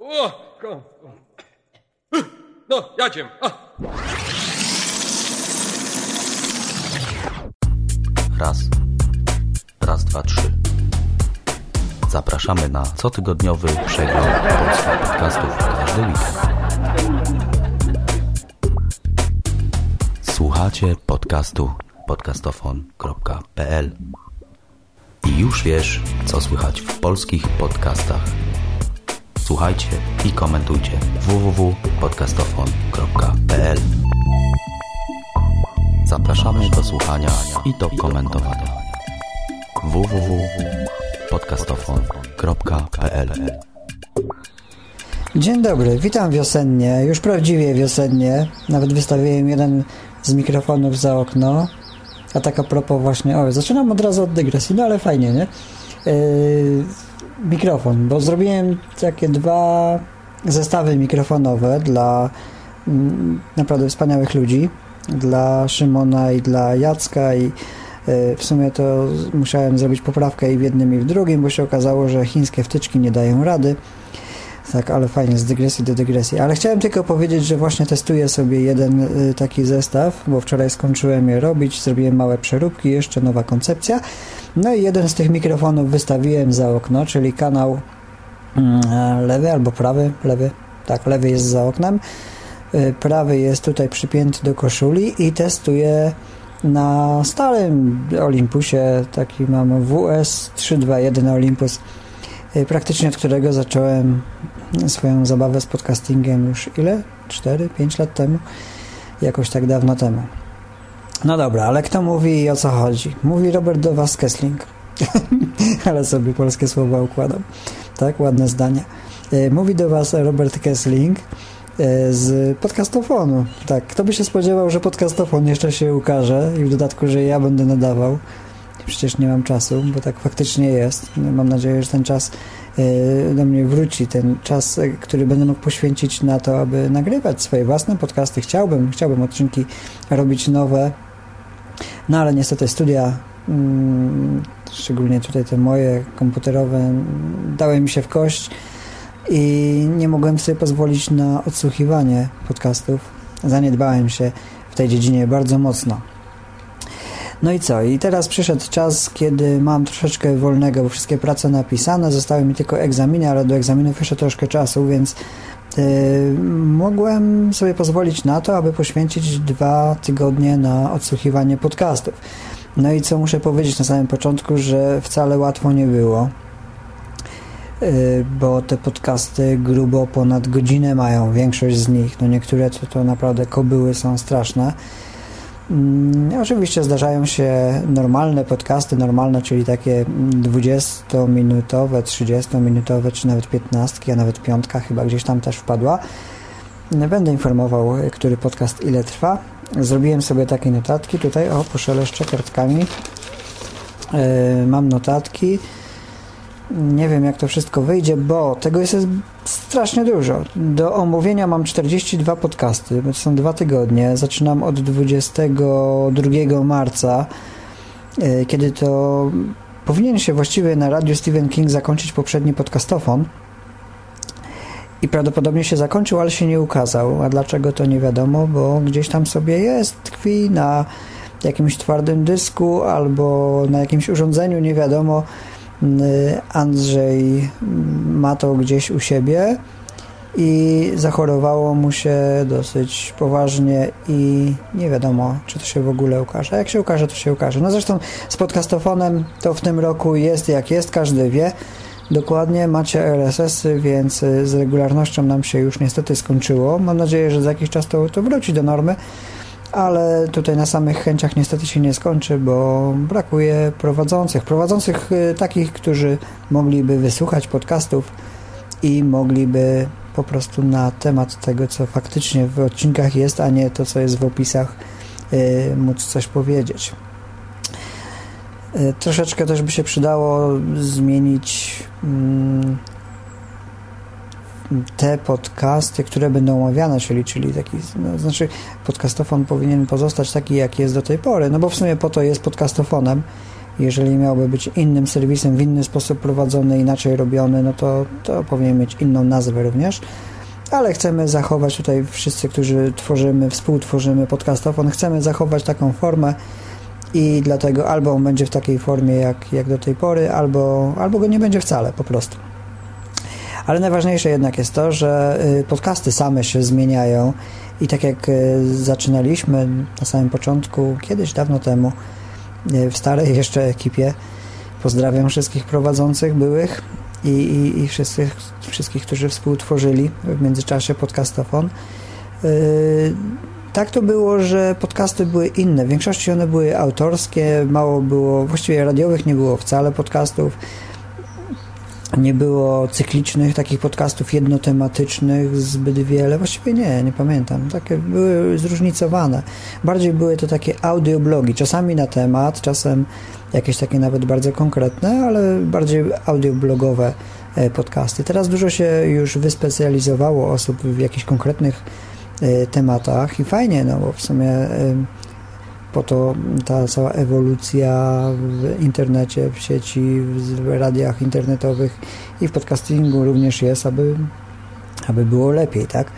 O, ko- No, jadziem. Raz. Raz, dwa, trzy. Zapraszamy na cotygodniowy przegląd polskich podcastów każdy weekend. Słuchacie podcastu podcastofon.pl I już wiesz, co słychać w polskich podcastach. Słuchajcie i komentujcie www.podcastofon.pl Zapraszamy do słuchania i do komentowania www.podcastofon.pl Dzień dobry, witam wiosennie, już prawdziwie wiosennie. Nawet wystawiłem jeden z mikrofonów za okno. A tak a propos właśnie, o, zaczynam od razu od dygresji, no ale fajnie, nie? Yy, mikrofon, bo zrobiłem takie dwa zestawy mikrofonowe dla mm, naprawdę wspaniałych ludzi, dla Szymona i dla Jacka i yy, w sumie to musiałem zrobić poprawkę i w jednym i w drugim, bo się okazało, że chińskie wtyczki nie dają rady. Tak, ale fajnie, z dygresji do dygresji. Ale chciałem tylko powiedzieć, że właśnie testuję sobie jeden y, taki zestaw, bo wczoraj skończyłem je robić, zrobiłem małe przeróbki, jeszcze nowa koncepcja. No i jeden z tych mikrofonów wystawiłem za okno, czyli kanał mm, lewy albo prawy, lewy, tak, lewy jest za oknem, y, prawy jest tutaj przypięty do koszuli i testuję na starym Olympusie, taki mam WS 321 Olympus, y, praktycznie od którego zacząłem swoją zabawę z podcastingiem już ile? 4-5 lat temu? Jakoś tak dawno temu. No dobra, ale kto mówi i o co chodzi? Mówi Robert do was Kessling. ale sobie polskie słowa układam. Tak, ładne zdania. E, Mówi do was Robert Kessling e, z podcastofonu. Tak, kto by się spodziewał, że podcastofon jeszcze się ukaże i w dodatku, że ja będę nadawał. Przecież nie mam czasu, bo tak faktycznie jest. Mam nadzieję, że ten czas do mnie wróci, ten czas, e, który będę mógł poświęcić na to, aby nagrywać swoje własne podcasty. Chciałbym, chciałbym odcinki robić nowe, no ale niestety studia, mm, szczególnie tutaj te moje komputerowe, dały mi się w kość i nie mogłem sobie pozwolić na odsłuchiwanie podcastów. Zaniedbałem się w tej dziedzinie bardzo mocno. No i co? I teraz przyszedł czas, kiedy mam troszeczkę wolnego, bo wszystkie prace napisane, zostały mi tylko egzaminy, ale do egzaminów jeszcze troszkę czasu, więc yy, mogłem sobie pozwolić na to, aby poświęcić dwa tygodnie na odsłuchiwanie podcastów. No i co muszę powiedzieć na samym początku, że wcale łatwo nie było, yy, bo te podcasty grubo ponad godzinę mają, większość z nich, no niektóre to, to naprawdę kobyły są straszne. Mm, Oczywiście zdarzają się normalne podcasty, normalne, czyli takie 20-minutowe, 30-minutowe, czy nawet 15, a nawet piątka chyba gdzieś tam też wpadła. Będę informował, który podcast ile trwa. Zrobiłem sobie takie notatki tutaj, o, poszeleszczę kartkami. Yy, Mam notatki. Nie wiem, jak to wszystko wyjdzie, bo tego jest strasznie dużo. Do omówienia mam 42 podcasty, to są dwa tygodnie. Zaczynam od 22 marca, e, kiedy to powinien się właściwie na radiu Stephen King zakończyć poprzedni podcastofon. I prawdopodobnie się zakończył, ale się nie ukazał. A dlaczego to nie wiadomo, bo gdzieś tam sobie jest, tkwi na jakimś twardym dysku albo na jakimś urządzeniu, nie wiadomo. Andrzej ma to gdzieś u siebie i zachorowało mu się dosyć poważnie i nie wiadomo, czy to się w ogóle ukaże. Jak się ukaże, to się ukaże. No zresztą z podcastofonem to w tym roku jest jak jest, każdy wie. Dokładnie macie RSS-y, więc z regularnością nam się już niestety skończyło. Mam nadzieję, że za jakiś czas to, to wróci do normy ale tutaj na samych chęciach niestety się nie skończy, bo brakuje prowadzących. Prowadzących y, takich, którzy mogliby wysłuchać podcastów i mogliby po prostu na temat tego, co faktycznie w odcinkach jest, a nie to, co jest w opisach, yy, móc coś powiedzieć. Yy, troszeczkę też by się przydało zmienić yy, te podcasty, które będą omawiane, czyli, czyli taki, no, znaczy podcastofon powinien pozostać taki, jak jest do tej pory, no bo w sumie po to jest podcastofonem, Jeżeli miałby być innym serwisem, w inny sposób prowadzony, inaczej robiony, no to, to powinien mieć inną nazwę również. Ale chcemy zachować tutaj wszyscy, którzy tworzymy, współtworzymy podcastofon, chcemy zachować taką formę i dlatego albo on będzie w takiej formie jak, jak do tej pory, albo, albo go nie będzie wcale po prostu. Ale najważniejsze jednak jest to, że y, podcasty same się zmieniają i tak jak y, zaczynaliśmy na samym początku, kiedyś dawno temu, y, w starej jeszcze ekipie, pozdrawiam wszystkich prowadzących byłych i, i, i wszystkich, wszystkich, którzy współtworzyli w międzyczasie podcastofon. Tak to było, że podcasty były inne. W większości one były autorskie, mało było, właściwie radiowych nie było wcale podcastów nie było cyklicznych takich podcastów jednotematycznych zbyt wiele. Właściwie nie, nie pamiętam. Takie były zróżnicowane. Bardziej były to takie audioblogi, czasami na temat, czasem jakieś takie nawet bardzo konkretne, ale bardziej audioblogowe e, podcasty. Teraz dużo się już wyspecjalizowało osób w jakichś konkretnych e, tematach i fajnie, no bo w sumie po to ta cała ewolucja w internecie, w sieci, w radiach internetowych i w podcastingu również jest, aby, aby było lepiej, tak?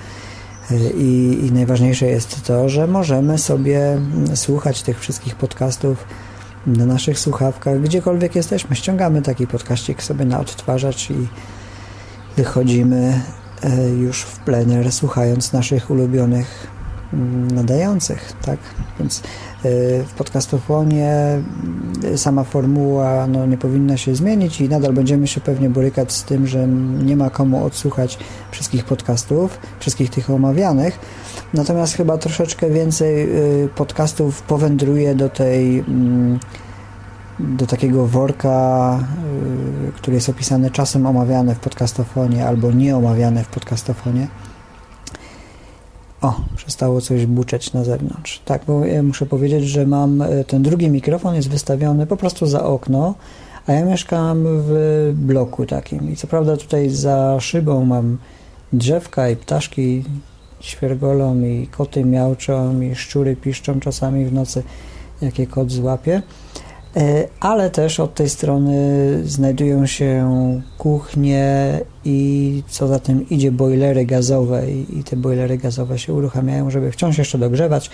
I, I najważniejsze jest to, że możemy sobie słuchać tych wszystkich podcastów na naszych słuchawkach, gdziekolwiek jesteśmy. Ściągamy taki podkaścik sobie na odtwarzacz i wychodzimy e, już w plener, słuchając naszych ulubionych nadających, tak? Więc w podcastofonie sama formuła no, nie powinna się zmienić i nadal będziemy się pewnie borykać z tym, że nie ma komu odsłuchać wszystkich podcastów, wszystkich tych omawianych. Natomiast chyba troszeczkę więcej y, podcastów powędruje do tej mm, do takiego worka, y, który jest opisany czasem omawiany w podcastofonie albo nieomawiany w podcastofonie. O, przestało coś buczeć na zewnątrz. Tak, bo ja muszę powiedzieć, że mam e, ten drugi mikrofon jest wystawiony po prostu za okno, a ja mieszkam w bloku takim. I co prawda tutaj za szybą mam drzewka i ptaszki świergolą i koty miałczą i szczury piszczą czasami w nocy, jakie kot złapie. E, ale też od tej strony znajdują się kuchnie i co za tym idzie bojlery gazowe i, te bojlery gazowe się uruchamiają, żeby wciąż jeszcze dogrzewać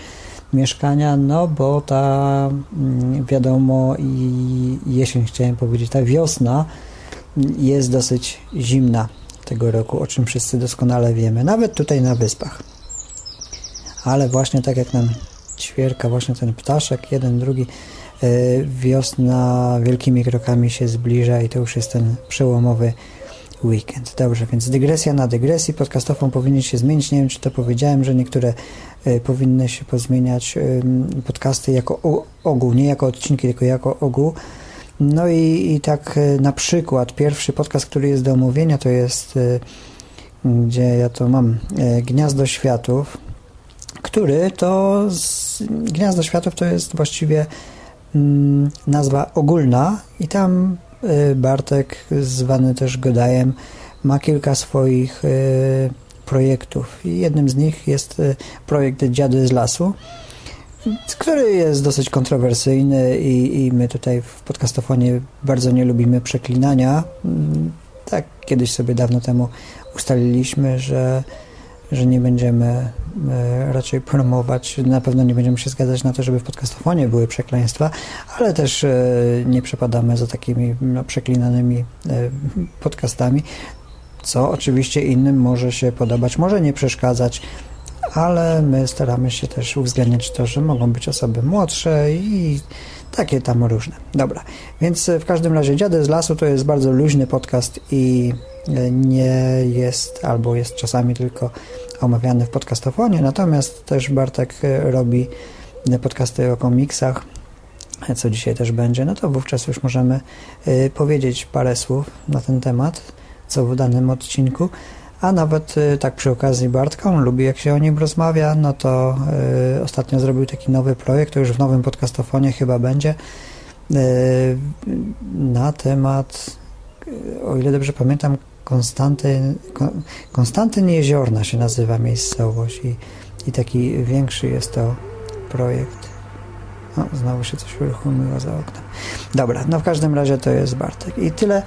mieszkania, no bo ta mm, wiadomo i jesień chciałem powiedzieć, ta wiosna jest dosyć zimna tego roku, o czym wszyscy doskonale wiemy, nawet tutaj na wyspach. Ale właśnie tak jak nam ćwierka właśnie ten ptaszek, jeden, drugi, wiosna wielkimi krokami się zbliża i to już jest ten przełomowy weekend. Dobrze, więc dygresja na dygresji. Podcastową powinien się zmienić. Nie wiem, czy to powiedziałem, że niektóre e, powinny się pozmieniać podcasty jako ogół, nie jako odcinki, tylko jako ogół. No i, i tak e, na przykład pierwszy podcast, który jest do omówienia, to jest gdzie ja to mam Gniazdo Światów, który to z, Gniazdo Światów to jest właściwie nazwa ogólna i tam y, Bartek, zwany też Godajem, ma kilka swoich y, projektów. I jednym z nich jest y, projekt Dziady z lasu, który jest dosyć kontrowersyjny i, i my tutaj w podcastofonie bardzo nie lubimy przeklinania. Mm, tak kiedyś sobie dawno temu ustaliliśmy, że że nie będziemy e, raczej promować, na pewno nie będziemy się zgadzać na to, żeby w podcastofonie były przekleństwa, ale też e, nie przepadamy za takimi no, przeklinanymi e, podcastami, co oczywiście innym może się podobać, może nie przeszkadzać, ale my staramy się też uwzględniać to, że mogą być osoby młodsze i takie tam różne. Dobra, więc w każdym razie Dziady z Lasu to jest bardzo luźny podcast i nie jest, albo jest czasami tylko omawiany w podcastofonie, natomiast też Bartek robi podcasty o komiksach, co dzisiaj też będzie, no to wówczas już możemy powiedzieć parę słów na ten temat, co w danym odcinku, a nawet y, tak przy okazji Bartka, on lubi jak się o nim rozmawia, no to y, ostatnio zrobił taki nowy projekt, to już w nowym podcastofonie chyba będzie, na temat, o ile dobrze pamiętam, Konstantyn, Konstantyn Jeziorna się nazywa miejscowość i, i taki większy jest to projekt. No, znowu się coś uruchomiło za oknem. Dobra, no w każdym razie to jest Bartek. I tyle,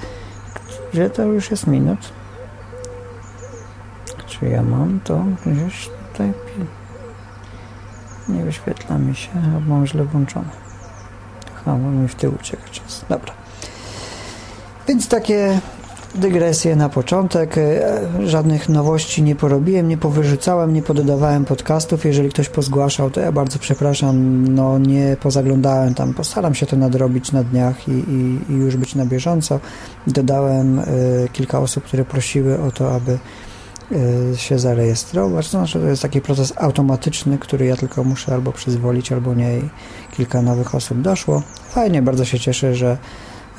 że to już jest minut. Czy ja mam to gdzieś tutaj? Nie wyświetla mi się, albo mam źle włączone. Aha, mi w tył ucieka czas. Dobra. Więc takie dygresje na początek. E, żadnych nowości nie porobiłem, nie powyrzucałem, nie pododawałem podcastów. Jeżeli ktoś pozgłaszał, to ja bardzo przepraszam. No nie pozaglądałem tam. Postaram się to nadrobić na dniach i, i, i już być na bieżąco. Dodałem y, kilka osób, które prosiły o to, aby się zarejestrować. Znaczy, to jest taki proces automatyczny, który ja tylko muszę albo przyzwolić, albo nie. Kilka nowych osób doszło. Fajnie, bardzo się cieszę, że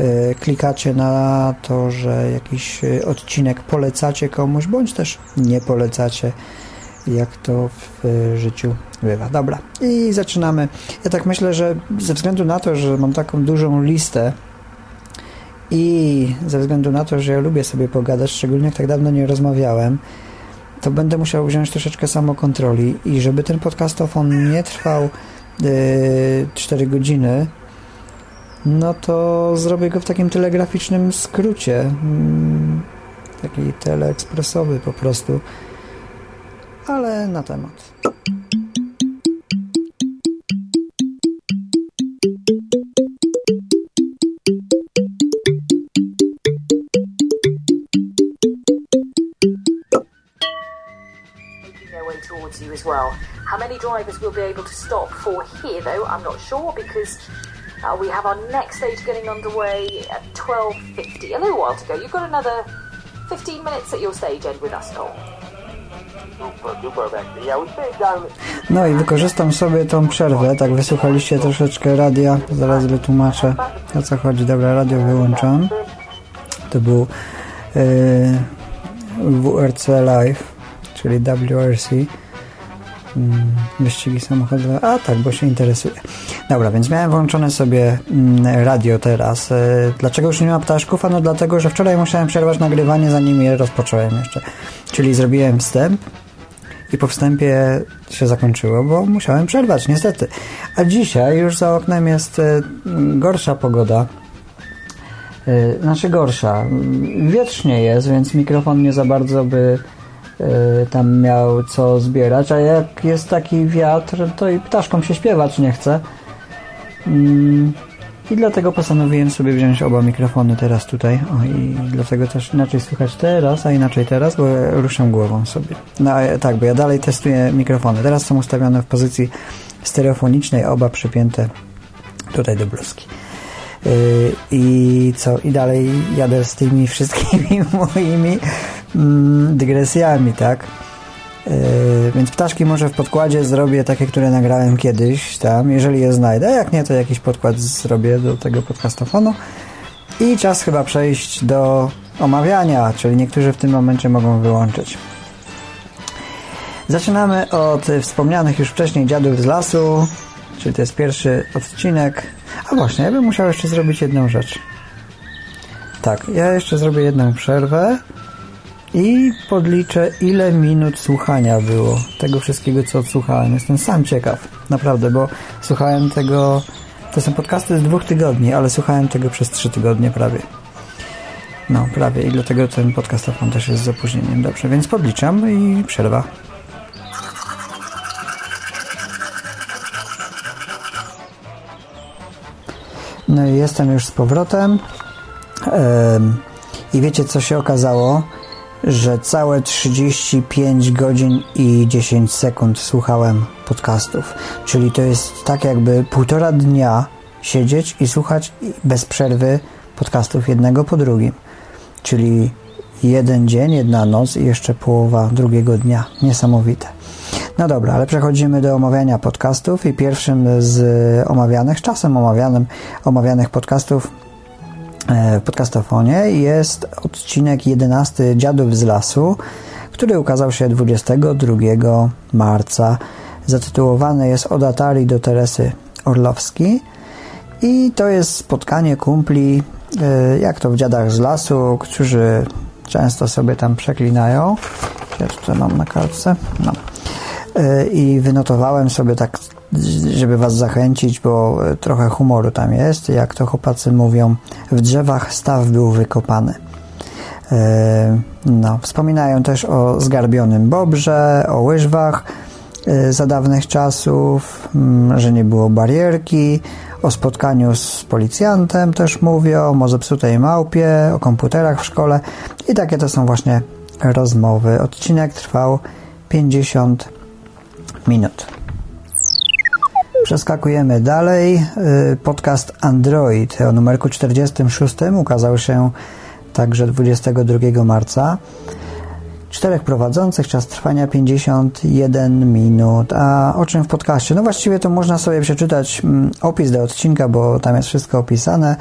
E, klikacie na to, że jakiś e, odcinek polecacie komuś, bądź też nie polecacie, jak to w życiu bywa. Dobra, i zaczynamy. Ja tak myślę, że ze względu na to, że mam taką dużą listę i ze względu na to, że ja lubię sobie pogadać, szczególnie jak tak dawno nie rozmawiałem, to będę musiał wziąć troszeczkę samokontroli i żeby ten podcastofon nie trwał yy, 4 godziny, no to zrobię go w takim telegraficznym skrócie. Mm, taki teleekspresowy po prostu. Ale na temat. Well. How many drivers will be able to stop for here, though, I'm not sure because Uh, we have our next stage getting underway at 12.50, a little while to go. You've got another 15 minutes at your stage end with us, Noel. No i wykorzystam sobie tą przerwę, tak wysłuchaliście troszeczkę radia, zaraz wytłumaczę o co chodzi. Dobra, radio wyłączam. To był yy, WRC Live, czyli WRC. Mm, wyścigi samochodowe. A tak, bo się interesuje. Dobra, więc miałem włączone sobie mm, radio teraz. E, dlaczego już nie ma ptaszków? Ano dlatego, że wczoraj musiałem przerwać nagrywanie, zanim je rozpocząłem jeszcze. Czyli zrobiłem wstęp i po wstępie się zakończyło, bo musiałem przerwać, niestety. A dzisiaj już za oknem jest e, gorsza pogoda. E, znaczy gorsza. Wietrznie jest, więc mikrofon nie za bardzo by tam miał co zbierać, a jak jest taki wiatr, to i ptaszkom się śpiewać nie chce. Mm, I dlatego postanowiłem sobie wziąć oba mikrofony teraz tutaj. O, i dlatego też inaczej słychać teraz, a inaczej teraz, bo ruszam głową sobie. No tak, bo ja dalej testuję mikrofony. Teraz są ustawione w pozycji stereofonicznej, oba przypięte tutaj do bluzki. Yy, I co? I dalej jadę z tymi wszystkimi moimi mm, dygresjami, tak? Yy, więc ptaszki może w podkładzie zrobię takie, które nagrałem kiedyś tam, jeżeli je znajdę. Jak nie, to jakiś podkład zrobię do tego podcastofonu. I czas chyba przejść do omawiania, czyli niektórzy w tym momencie mogą wyłączyć. Zaczynamy od wspomnianych już wcześniej dziadów z lasu, czyli to jest pierwszy odcinek. A właśnie, ja bym musiał jeszcze zrobić jedną rzecz. Tak, ja jeszcze zrobię jedną przerwę i podliczę ile minut słuchania było tego wszystkiego, co odsłuchałem. Jestem sam ciekaw, naprawdę, bo słuchałem tego, to są podcasty z dwóch tygodni, ale słuchałem tego przez trzy tygodnie prawie. No, prawie i dlatego ten podcastofon też jest z opóźnieniem. Dobrze, więc podliczam i przerwa. Jestem już z powrotem. I wiecie, co się okazało? że całe 35 godzin i 10 sekund słuchałem podcastów. Czyli to jest tak jakby półtora dnia siedzieć i słuchać bez przerwy podcastów jednego po drugim. Czyli jeden dzień, jedna noc i jeszcze połowa drugiego dnia. Niesamowite. No dobra, ale przechodzimy do omawiania podcastów i pierwszym z omawianych, czasem omawianym, omawianych podcastów E, w podcastofonie jest odcinek 11 Dziadów z lasu, który ukazał się 22 marca. Zatytułowany jest Od Atari do Teresy Orlowski i to jest spotkanie kumpli, e, jak to w Dziadach z lasu, którzy często sobie tam przeklinają. Ja mam na kartce. No. I wynotowałem sobie tak, żeby was zachęcić, bo trochę humoru tam jest. Jak to chłopacy mówią, w drzewach staw był wykopany. No, wspominają też o zgarbionym bobrze, o łyżwach za dawnych czasów, mm, że nie było barierki, o spotkaniu z policjantem też mówią, o zepsutej małpie, o komputerach w szkole i takie to są właśnie rozmowy. Odcinek trwał 50 minut. Przeskakujemy dalej. Y, podcast Android o numerku 46 ukazał się także 22 marca. Czterech prowadzących, czas trwania 51 minut. A o czym w podcaście? No właściwie to można sobie przeczytać mm, opis do odcinka, bo tam jest wszystko opisane.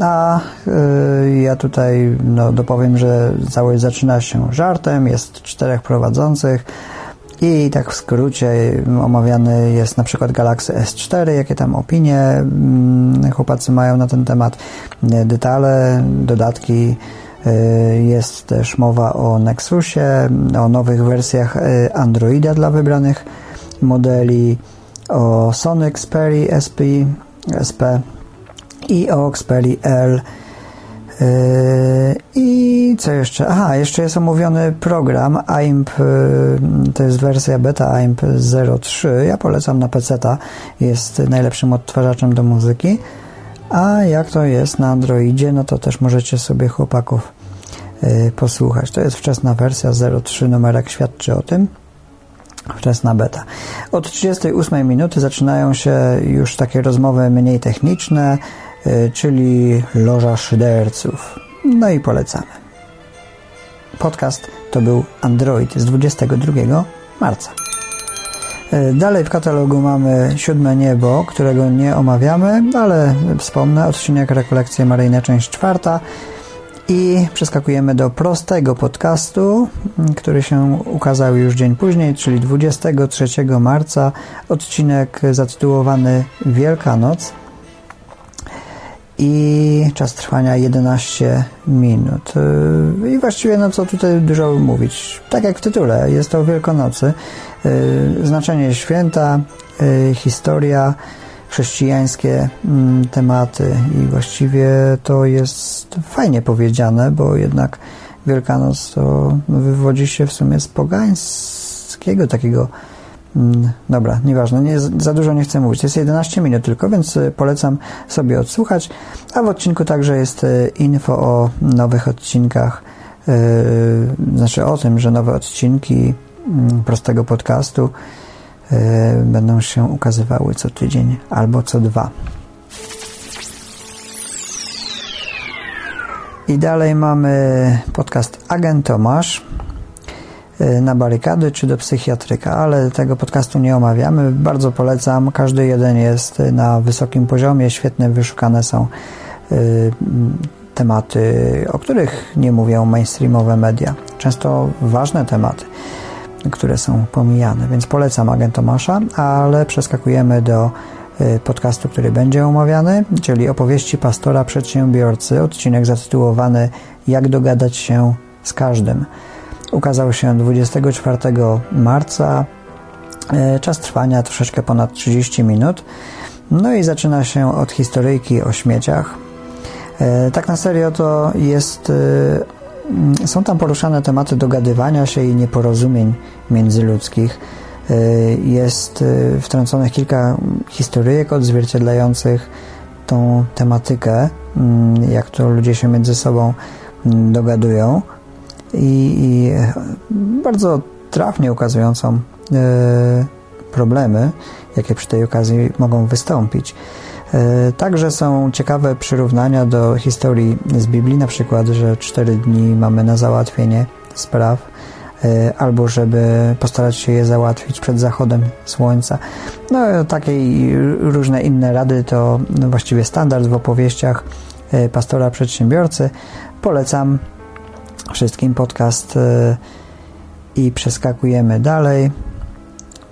A yy, ja tutaj no, dopowiem, że całość zaczyna się żartem, jest czterech prowadzących i tak w skrócie omawiany jest na przykład Galaxy S4, jakie tam opinie mm, chłopacy mają na ten temat, detale, dodatki. Y, jest też mowa o Nexusie, o nowych wersjach y, Androida dla wybranych modeli, o Sony Xperia SP, SP i o Xperia L I co jeszcze? Aha, jeszcze jest omówiony program AIMP, yy, to jest wersja beta AIMP 03. Ja polecam na PC, jest najlepszym odtwarzaczem do muzyki. A jak to jest na Androidzie, no to też możecie sobie chłopaków yy, posłuchać. To jest wczesna wersja 03, numerek świadczy o tym. Wczesna beta. Od 38 minuty zaczynają się już takie rozmowy mniej techniczne, czyli Loża Szyderców. No i polecamy. Podcast to był Android z 22 marca. E, dalej w katalogu mamy Siódme Niebo, którego nie omawiamy, ale wspomnę, odcinek Rekolekcje Maryjne, część czwarta i przeskakujemy do prostego podcastu, który się ukazał już dzień później, czyli 23 marca, odcinek zatytułowany Wielkanoc i czas trwania 11 minut. Y, I właściwie no co tutaj dużo mówić. Tak jak w tytule, jest to o Wielkonocy. Y, znaczenie święta, y, historia, chrześcijańskie mm, tematy i właściwie to jest fajnie powiedziane, bo jednak Wielkanoc to wywodzi się w sumie z pogańskiego takiego dobra, nieważne, nie, za dużo nie chcę mówić. Jest 11 minut tylko, więc y, polecam sobie odsłuchać. A w odcinku także jest y, info o nowych odcinkach, yy, znaczy o tym, że nowe odcinki yy, prostego podcastu yy, będą się ukazywały co tydzień albo co dwa. I dalej mamy podcast Agent Tomasz na barykady czy do psychiatryka, ale tego podcastu nie omawiamy. Bardzo polecam. Każdy jeden jest na wysokim poziomie, świetne wyszukane są y, tematy, o których nie mówią mainstreamowe media. Często ważne tematy, które są pomijane, więc polecam agent Tomasza, ale przeskakujemy do y, podcastu, który będzie omawiany, czyli opowieści pastora przedsiębiorcy, odcinek zatytułowany Jak dogadać się z każdym. Ukazał się 24 marca. E, czas trwania troszeczkę ponad 30 minut. No i zaczyna się od historyjki o śmieciach. E, tak na serio to jest e, są tam poruszane tematy dogadywania się i nieporozumień międzyludzkich. Jest wtrąconych kilka historyjek odzwierciedlających tą tematykę, mm, jak to ludzie się między sobą mm, dogadują i, i bardzo trafnie ukazującą e, problemy, jakie przy tej okazji mogą wystąpić. E, także są ciekawe przyrównania do historii z Biblii, na przykład, że cztery dni mamy na załatwienie spraw, e, albo żeby postarać się je załatwić przed zachodem słońca. No, takie i różne inne rady to właściwie standard w opowieściach pastora przedsiębiorcy. Polecam wszystkim podcast y, i przeskakujemy dalej.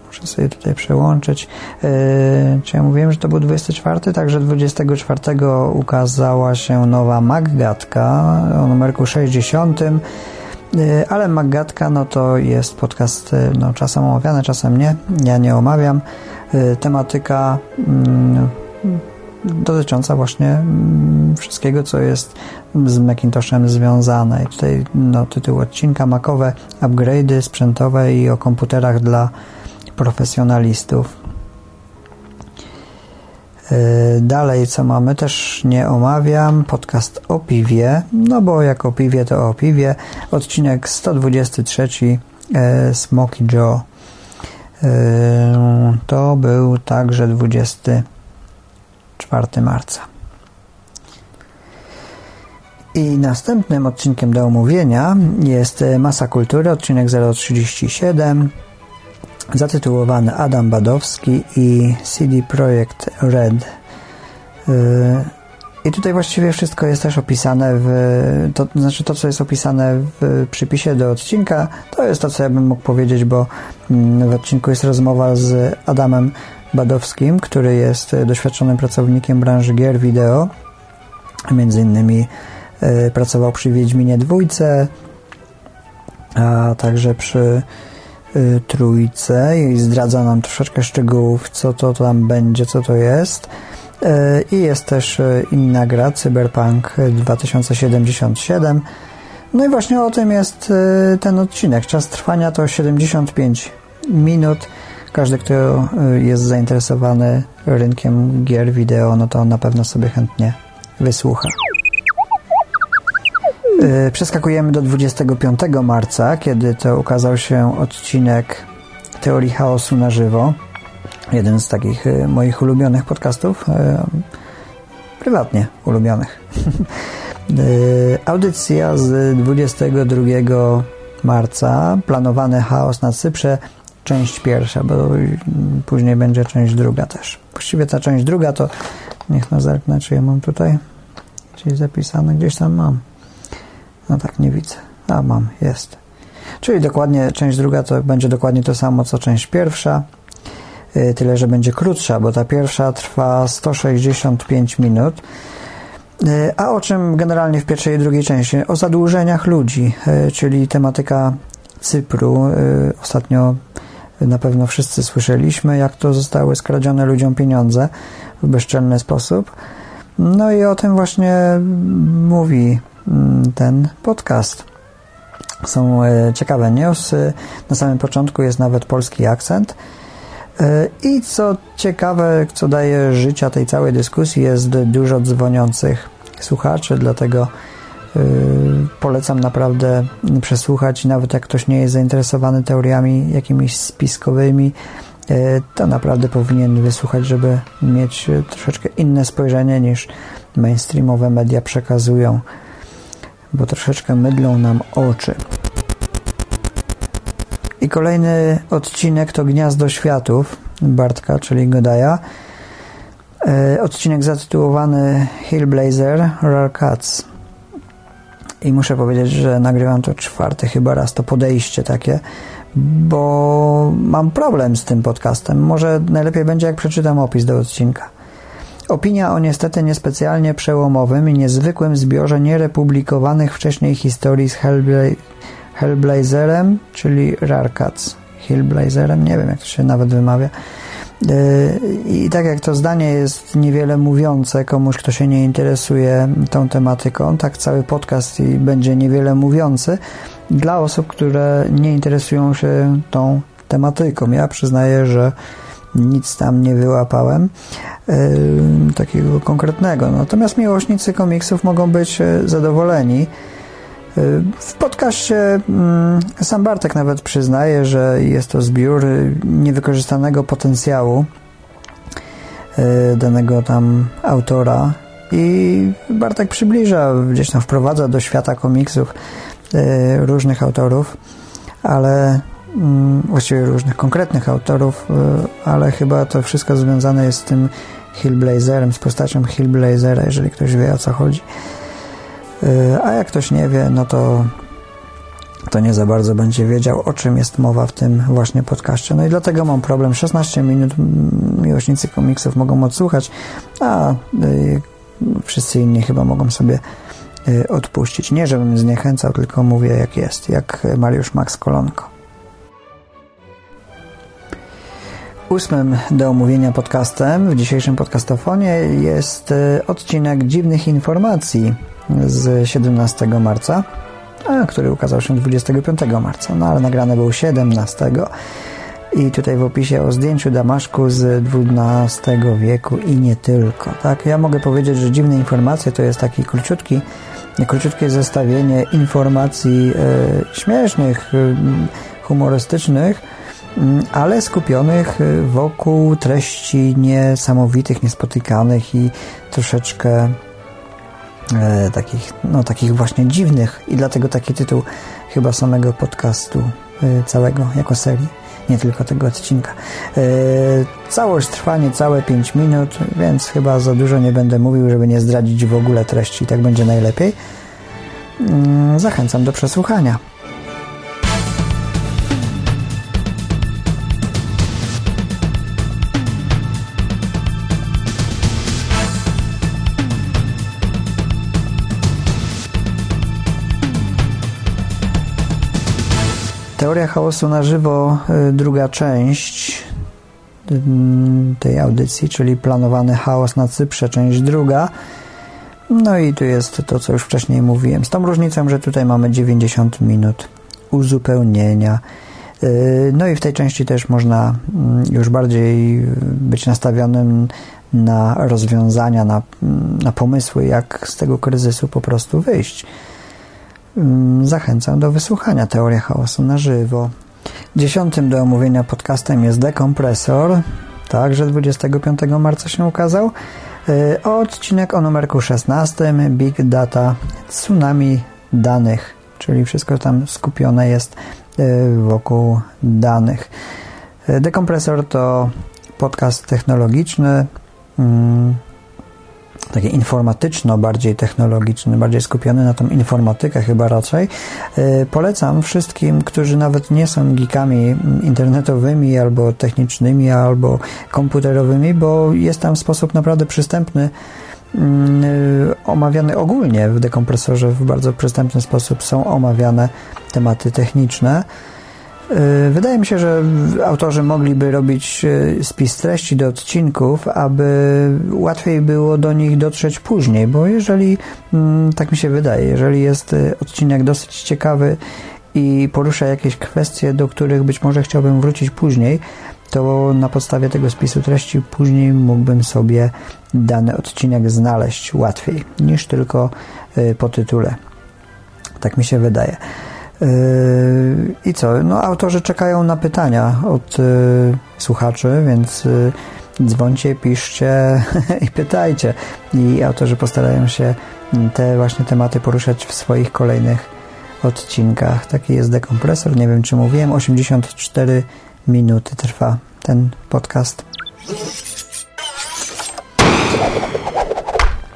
Muszę sobie tutaj przełączyć. Y, czy ja mówiłem, że to był 24? Także 24 ukazała się nowa Maggatka o numerku 60. Ale Maggatka no to jest podcast no, czasem omawiany, czasem nie. Ja nie omawiam. Tematyka mm, dotycząca właśnie mm, wszystkiego, co jest z Macintoshem związane. I tutaj no, tytuł odcinka Macowe upgrade'y sprzętowe i o komputerach dla profesjonalistów. E, dalej co mamy, też nie omawiam, podcast o piwie, no bo jak o piwie to o piwie, odcinek 123 e, Smoky Joe. E, to był także 24 marca. I następnym odcinkiem do omówienia jest Masa Kultury, odcinek 037 zatytułowany Adam Badowski i CD Projekt Red. Y, I tutaj właściwie wszystko jest też opisane w, to, znaczy to, co jest opisane w przypisie do odcinka, to jest to, co ja bym mógł powiedzieć, bo mm, w odcinku jest rozmowa z Adamem Badowskim, który jest doświadczonym pracownikiem branży gier wideo. Między innymi y, pracował przy Wiedźminie Dwójce, a także przy Y, trójce i zdradza nam troszeczkę szczegółów, co to tam będzie, co to jest. I jest też inna gra, Cyberpunk 2077. No i właśnie o tym jest ten odcinek. Czas trwania to 75 minut. Każdy, kto jest zainteresowany rynkiem gier wideo, no to na pewno sobie chętnie wysłucha. Y, przeskakujemy do 25 marca, kiedy to ukazał się odcinek Teorii Chaosu na żywo. Jeden z takich y, moich ulubionych podcastów. Y, prywatnie ulubionych. Audycja z 22 marca. Planowany chaos na Cyprze. Część pierwsza, bo później będzie część druga też. Właściwie ta część druga to niech no zerknę, czy ja mam tutaj gdzieś zapisane, gdzieś tam mam. No tak, nie widzę. A, mam, jest. Czyli dokładnie część druga to będzie dokładnie to samo, co część pierwsza. Y, tyle, że będzie krótsza, bo ta pierwsza trwa 165 minut. Y, a o czym generalnie w pierwszej i drugiej części? O zadłużeniach ludzi, y, czyli tematyka Cypru. Ostatnio na pewno wszyscy słyszeliśmy, jak to zostały skradzione ludziom pieniądze w bezczelny sposób. No i o tym właśnie mówi Mm, ten podcast. Są e, ciekawe newsy. Na samym początku jest nawet polski akcent. E, I co ciekawe, co daje życia tej całej dyskusji, jest dużo dzwoniących słuchaczy, dlatego polecam naprawdę przesłuchać, nawet jak ktoś nie jest zainteresowany teoriami jakimiś spiskowymi, to naprawdę powinien wysłuchać, żeby mieć troszeczkę inne spojrzenie niż mainstreamowe media przekazują bo troszeczkę mydlą nam oczy. I kolejny odcinek to Gniazdo Światów Bartka, czyli Godaja. Odcinek zatytułowany Hillblazer Rare Cuts. I muszę powiedzieć, że nagrywam to czwarty chyba raz, to podejście takie, bo mam problem z tym podcastem. Może najlepiej będzie, jak przeczytam opis do odcinka. Opinia o niestety niespecjalnie przełomowym i niezwykłym zbiorze nierepublikowanych wcześniej historii z Hellbla Hellblazerem, czyli Rarcats. Hellblazerem, nie wiem jak to się nawet wymawia. I tak jak to zdanie jest niewiele mówiące komuś, kto się nie interesuje tą tematyką, tak cały podcast będzie niewiele mówiący dla osób, które nie interesują się tą tematyką. Ja przyznaję, że nic tam nie wyłapałem e, takiego konkretnego. Natomiast miłośnicy komiksów mogą być e, zadowoleni. E, w podcaście mm, sam Bartek nawet przyznaje, że jest to zbiór niewykorzystanego potencjału danego tam autora i Bartek przybliża, gdzieś tam wprowadza do świata komiksów różnych autorów, ale Mm, właściwie różnych konkretnych autorów, y, ale chyba to wszystko związane jest z tym Hillblazerem, z postacią Hillblazera, jeżeli ktoś wie o co chodzi. Y, a jak ktoś nie wie, no to to nie za bardzo będzie wiedział, o czym jest mowa w tym właśnie podcaście. No i dlatego mam problem. 16 minut miłośnicy komiksów mogą odsłuchać, a y, wszyscy inni chyba mogą sobie odpuścić. Nie, żebym zniechęcał, tylko mówię jak jest, jak Mariusz Max Kolonko. Ósmym do omówienia podcastem w dzisiejszym podcastofonie jest odcinek dziwnych informacji z 17 marca, który ukazał się 25 marca, no ale nagrany był 17 i tutaj w opisie o zdjęciu Damaszku z XII wieku i nie tylko. Tak? Ja mogę powiedzieć, że dziwne informacje to jest taki króciutki, króciutkie zestawienie informacji e, śmiesznych, e, humorystycznych, ale skupionych wokół treści niesamowitych, niespotykanych i troszeczkę e, takich, no, takich właśnie dziwnych i dlatego taki tytuł chyba samego podcastu e, całego jako serii nie tylko tego odcinka. E, całość trwa niecałe 5 minut, więc chyba za dużo nie będę mówił, żeby nie zdradzić w ogóle treści, tak będzie najlepiej. Mm, zachęcam do przesłuchania. Teoria chaosu na żywo, y, druga część y, tej audycji, czyli planowany chaos na Cyprze, część druga. No i tu jest to, co już wcześniej mówiłem. Z tą różnicą, że tutaj mamy 90 minut uzupełnienia. Y, no i w tej części też można mm, już bardziej być nastawionym na rozwiązania, na, na pomysły, jak z tego kryzysu po prostu wyjść. Mm, zachęcam do wysłuchania Teoria Chaosu na żywo. Dziesiątym do omówienia podcastem jest Dekompresor, także 25 marca się ukazał. Y, odcinek o numerku 16 Big Data Tsunami danych, czyli wszystko tam skupione jest y, wokół danych. Y, Dekompresor to podcast technologiczny, mm, takie informatyczno, bardziej technologiczny, bardziej skupiony na tą informatykę chyba raczej. E, polecam wszystkim, którzy nawet nie są geekami internetowymi albo technicznymi, albo komputerowymi, bo jest tam sposób naprawdę przystępny mm, e, omawiany ogólnie w dekompresorze w bardzo przystępny sposób są omawiane tematy techniczne. Y, wydaje mi się, że autorzy mogliby robić y, spis treści do odcinków, aby łatwiej było do nich dotrzeć później, bo jeżeli, mm, tak mi się wydaje, jeżeli jest y, odcinek dosyć ciekawy i porusza jakieś kwestie, do których być może chciałbym wrócić później, to na podstawie tego spisu treści później mógłbym sobie dany odcinek znaleźć łatwiej niż tylko po tytule. Tak mi się wydaje. Yy, I co? No, autorzy czekają na pytania od yy, słuchaczy, więc yy, dzwońcie, piszcie i pytajcie. I autorzy postarają się te właśnie tematy poruszać w swoich kolejnych odcinkach. Taki jest dekompresor. Nie wiem, czy mówiłem. 84 minuty trwa ten podcast.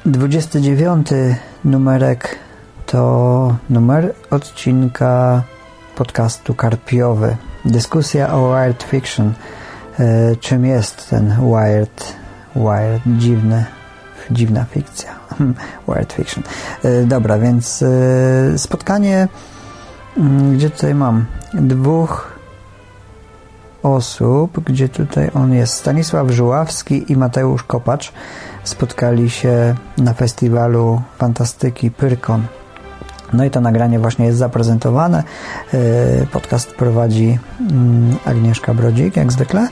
29 numerek to numer odcinka podcastu Karpiowy. Dyskusja o Wired Fiction. E, czym jest ten Wired, Wired, dziwny, dziwna fikcja. Wired Fiction. E, dobra, więc e, spotkanie, mm, gdzie tutaj mam dwóch osób, gdzie tutaj on jest. Stanisław Żuławski i Mateusz Kopacz spotkali się na festiwalu fantastyki Pyrkon no i to nagranie właśnie jest zaprezentowane. E, podcast prowadzi mm, Agnieszka Brodzik, jak zwykle.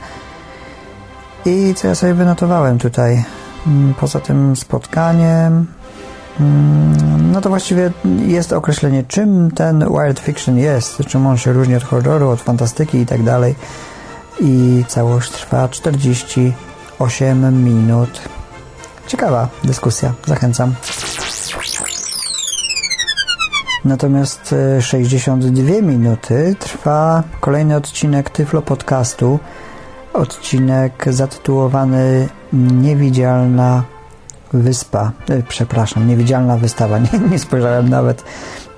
I co ja sobie wynotowałem tutaj? Mm, poza tym spotkaniem, mm, no to właściwie jest określenie, czym ten wired fiction jest, czym on się różni od horroru, od fantastyki i tak dalej. I całość trwa 48 minut. Ciekawa dyskusja, zachęcam. Natomiast 62 e, minuty trwa kolejny odcinek Tyflo Podcastu. Odcinek zatytułowany Niewidzialna Wyspa. E, przepraszam, Niewidzialna Wystawa. Nie, nie spojrzałem nawet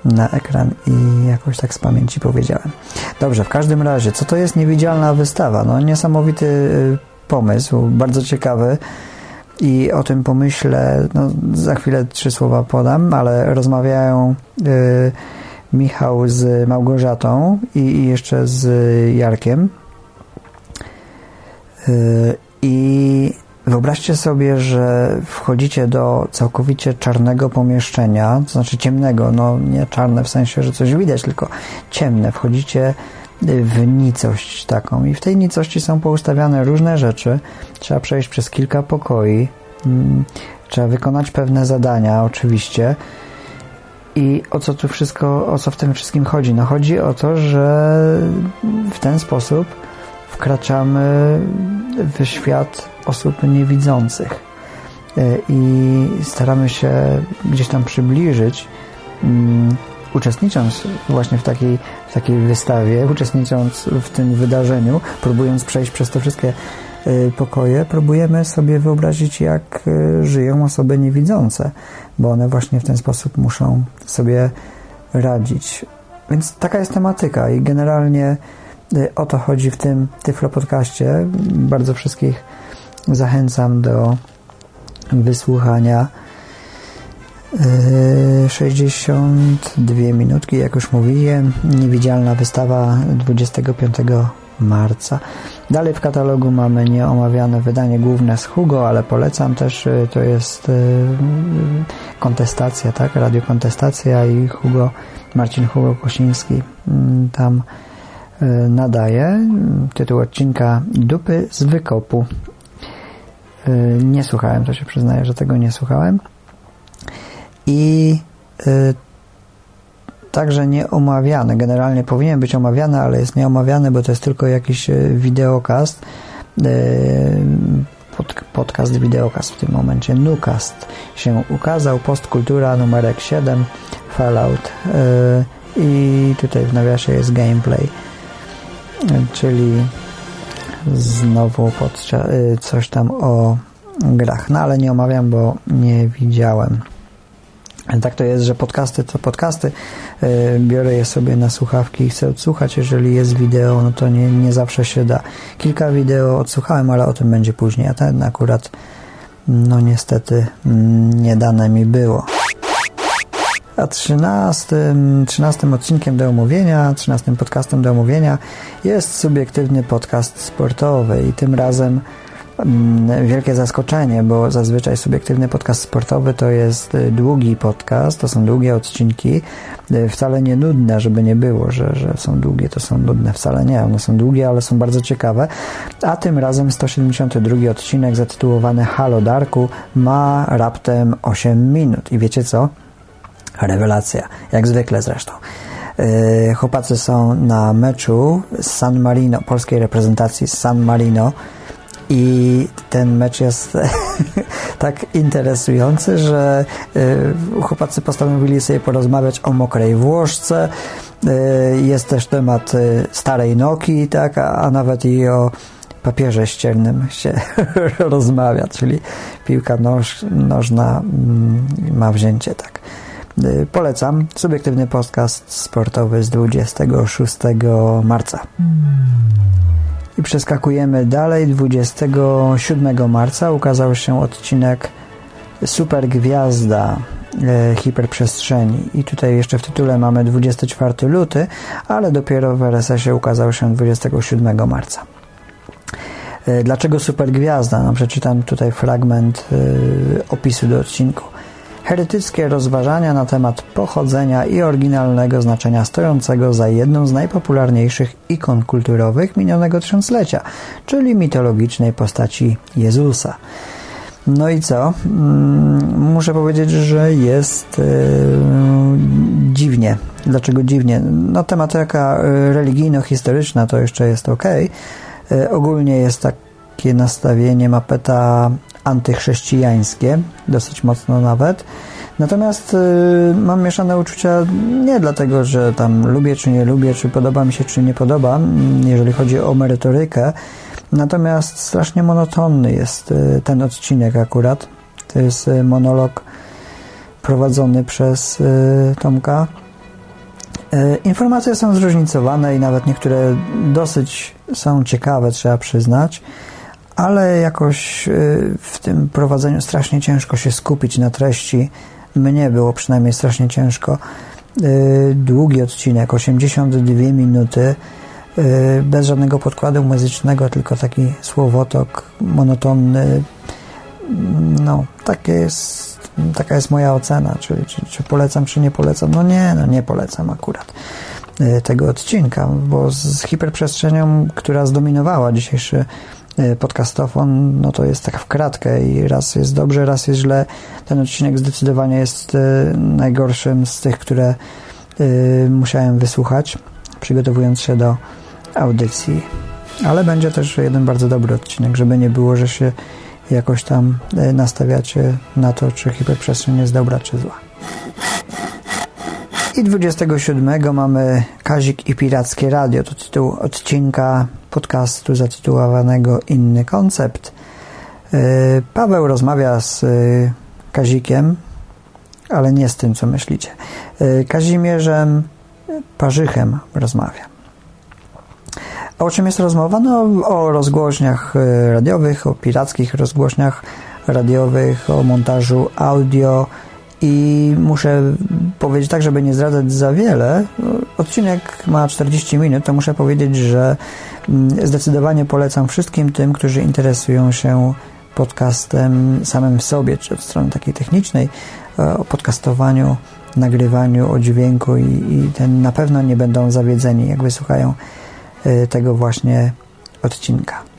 na ekran i jakoś tak z pamięci powiedziałem. Dobrze, w każdym razie, co to jest Niewidzialna Wystawa? No niesamowity e, pomysł, bardzo ciekawy. I o tym pomyślę, no, za chwilę trzy słowa podam, ale rozmawiają y, Michał z Małgorzatą i, i jeszcze z Jarkiem. Y, I wyobraźcie sobie, że wchodzicie do całkowicie czarnego pomieszczenia, to znaczy ciemnego, no nie czarne w sensie, że coś widać, tylko ciemne. Wchodzicie w nicość taką i w tej nicości są poustawiane różne rzeczy. Trzeba przejść przez kilka pokoi, mm, trzeba wykonać pewne zadania oczywiście. I o co tu wszystko, o co w tym wszystkim chodzi? No chodzi o to, że w ten sposób wkraczamy w świat osób niewidzących e, i staramy się gdzieś tam przybliżyć mm, uczestnicząc właśnie w takiej, w takiej wystawie, uczestnicząc w tym wydarzeniu, próbując przejść przez te wszystkie y, pokoje, próbujemy sobie wyobrazić, jak y, żyją osoby niewidzące, bo one właśnie w ten sposób muszą sobie radzić. Więc taka jest tematyka i generalnie y, o to chodzi w tym Tyflo Podcaście. Bardzo wszystkich zachęcam do wysłuchania 62 yy, minutki, jak już mówiłem. Niewidzialna wystawa 25 marca. Dalej w katalogu mamy nieomawiane wydanie główne z Hugo, ale polecam też, yy, to jest yy, kontestacja, tak? Radiokontestacja i Hugo, Marcin Hugo Kosiński tam nadaje. Tytuł odcinka Dupy z wykopu. Nie słuchałem, to się przyznaję, że tego nie słuchałem i y, także nieomawiany. Generalnie powinien być omawiany, ale jest nieomawiany, bo to jest tylko jakiś y, wideokast. Y, pod, podcast wideokast w tym momencie. Nukast się ukazał. Postkultura numerek 7 Fallout y, i tutaj w nawiasie jest gameplay czyli znowu y, coś tam o grach. No ale nie omawiam, bo nie widziałem. Tak to jest, że podcasty to podcasty. E, biorę je sobie na słuchawki i chcę odsłuchać. Jeżeli jest wideo, no to nie, nie zawsze się da. Kilka wideo odsłuchałem, ale o tym będzie później. A ten akurat, no niestety, mm, nie dane mi było. A trzynastym, trzynastym odcinkiem do omówienia, trzynastym podcastem do omówienia jest subiektywny podcast sportowy i tym razem wielkie zaskoczenie, bo zazwyczaj subiektywny podcast sportowy to jest y, długi podcast, to są długie odcinki, y, wcale nie nudne, żeby nie było, że, że są długie, to są nudne, wcale nie, one są długie, ale są bardzo ciekawe, a tym razem 172 odcinek zatytułowany Halo Darku ma raptem 8 minut i wiecie co? Rewelacja, jak zwykle zresztą. Y, chłopacy są na meczu z San Marino, polskiej reprezentacji z San Marino, i ten mecz jest tak interesujący, że y, chłopacy postanowili sobie porozmawiać o mokrej Włoszce. Y, jest też temat y, starej Noki, tak, a nawet i o papierze ściernym się rozmawia, czyli piłka noż, nożna mm, ma wzięcie, tak. Polecam. Subiektywny podcast sportowy z 26 marca. I przeskakujemy dalej. 27 marca ukazał się odcinek Super Gwiazda e, hiperprzestrzeni. I tutaj jeszcze w tytule mamy 24 luty, ale dopiero w RSS-ie ukazał się 27 marca. E, dlaczego Super Gwiazda? No, przeczytam tutaj fragment e, opisu do odcinku heretyckie rozważania na temat pochodzenia i oryginalnego znaczenia stojącego za jedną z najpopularniejszych ikon kulturowych minionego tysiąclecia, czyli mitologicznej postaci Jezusa. No i co? Mm, muszę powiedzieć, że jest yy, dziwnie. Dlaczego dziwnie? No tematyka e, religijno-historyczna to jeszcze jest ok. Yy, ogólnie jest takie nastawienie mapeta antychrześcijańskie, dosyć mocno nawet. Natomiast y, mam mieszane uczucia nie dlatego, że tam lubię czy nie lubię, czy podoba mi się czy nie podoba, mm, jeżeli chodzi o merytorykę. Natomiast strasznie monotonny jest y, ten odcinek akurat. To jest y, monolog prowadzony przez y, Tomka. Y, informacje są zróżnicowane i nawet niektóre dosyć są ciekawe, trzeba przyznać ale jakoś y, w tym prowadzeniu strasznie ciężko się skupić na treści. Mnie było przynajmniej strasznie ciężko. Y, długi odcinek, 82 minuty, y, bez żadnego podkładu muzycznego, tylko taki słowotok monotonny. No, jest, taka jest moja ocena, czyli czy, czy polecam, czy nie polecam. No nie, no nie polecam akurat tego odcinka, bo z hiperprzestrzenią, która zdominowała dzisiejszy podcastofon, no to jest tak w kratkę i raz jest dobrze, raz jest źle. Ten odcinek zdecydowanie jest e, najgorszym z tych, które e, musiałem wysłuchać, przygotowując się do audycji. Ale będzie też jeden bardzo dobry odcinek, żeby nie było, że się jakoś tam nastawiacie na to, czy hiperprzestrzeń jest dobra, czy zła. I 27 mamy Kazik i Pirackie Radio. To tytuł odcinka podcastu zatytułowanego Inny koncept. E, Paweł rozmawia z e, Kazikiem, ale nie z tym, co myślicie. E, Kazimierzem Parzychem rozmawia. A o czym jest rozmowa? No, o rozgłośniach radiowych, o pirackich rozgłośniach radiowych, o montażu audio, i muszę powiedzieć tak, żeby nie zdradzać za wiele. Odcinek ma 40 minut, to muszę powiedzieć, że mm, zdecydowanie polecam wszystkim tym, którzy interesują się podcastem samym w sobie, czy od strony takiej technicznej, e, o podcastowaniu, nagrywaniu, o dźwięku i, i ten na pewno nie będą zawiedzeni, jak wysłuchają e, tego właśnie odcinka.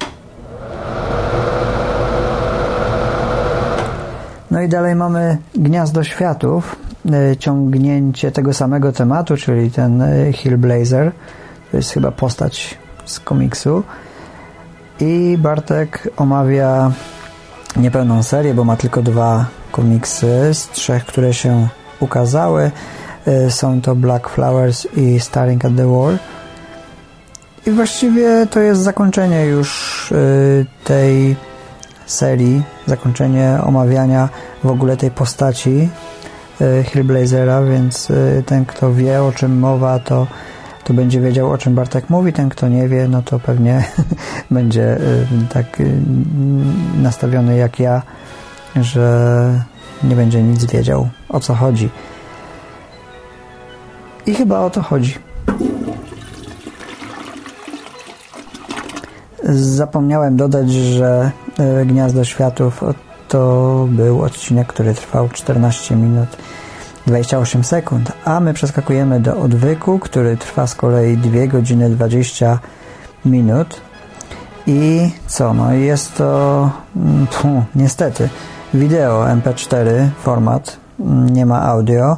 No i dalej mamy Gniazdo Światów, e, ciągnięcie tego samego tematu, czyli ten e, Hillblazer. To jest chyba postać z komiksu. I Bartek omawia niepełną serię, bo ma tylko dwa komiksy z trzech, które się ukazały. E, są to Black Flowers i Staring at the Wall. I właściwie to jest zakończenie już tej serii, zakończenie omawiania w ogóle tej postaci e, Hillblazera, więc e, ten, kto wie o czym mowa, to, to będzie wiedział o czym Bartek mówi, ten, kto nie wie, no to pewnie będzie e, tak nastawiony jak ja, że nie będzie nic wiedział o co chodzi. I chyba o to chodzi. Zapomniałem dodać, że Gniazdo Światów to był odcinek, który trwał 14 minut 28 sekund, a my przeskakujemy do odwyku, który trwa z kolei 2 godziny 20 minut. I co? No jest to tu, niestety wideo MP4 format, nie ma audio,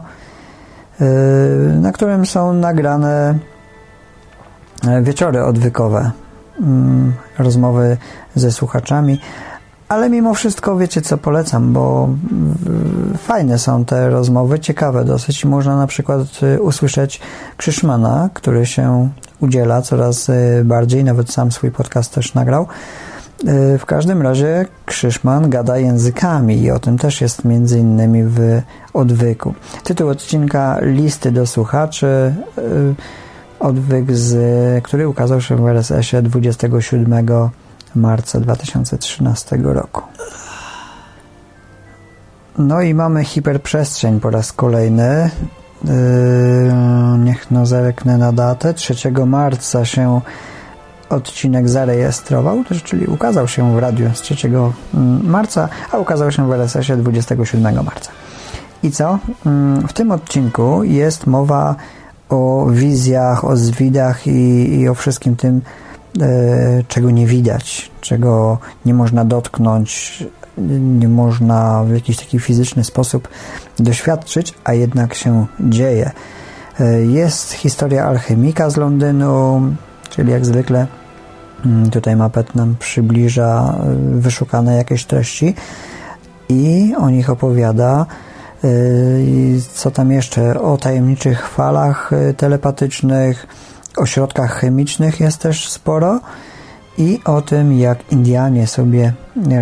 e, na którym są nagrane e, wieczory odwykowe Mm, rozmowy ze słuchaczami, ale mimo wszystko wiecie co polecam, bo fajne są te rozmowy, ciekawe dosyć. Można na przykład y, usłyszeć Krzyszmana, który się udziela coraz y, bardziej, nawet sam swój podcast też nagrał. Y, w każdym razie Krzyszman gada językami i o tym też jest między innymi w odwyku. Tytuł odcinka Listy do słuchaczy odwyk, z, który ukazał się w RSS-ie 27 marca 2013 roku. No i mamy hiperprzestrzeń po raz kolejny. Yy, niech no zerknę na datę. 3 marca się odcinek zarejestrował, czyli ukazał się w radiu z 3 mm, marca, a ukazał się w RSS-ie 27 marca. I co? Mm, w tym odcinku jest mowa o wizjach, o zwidach i, i o wszystkim tym, czego nie widać, czego nie można dotknąć, nie można w jakiś taki fizyczny sposób doświadczyć, a jednak się dzieje. E, jest historia alchemika z Londynu, czyli jak zwykle mm, tutaj mapet nam przybliża e, wyszukane jakieś treści i o nich opowiada co tam jeszcze? O tajemniczych falach telepatycznych, o środkach chemicznych jest też sporo i o tym, jak Indianie sobie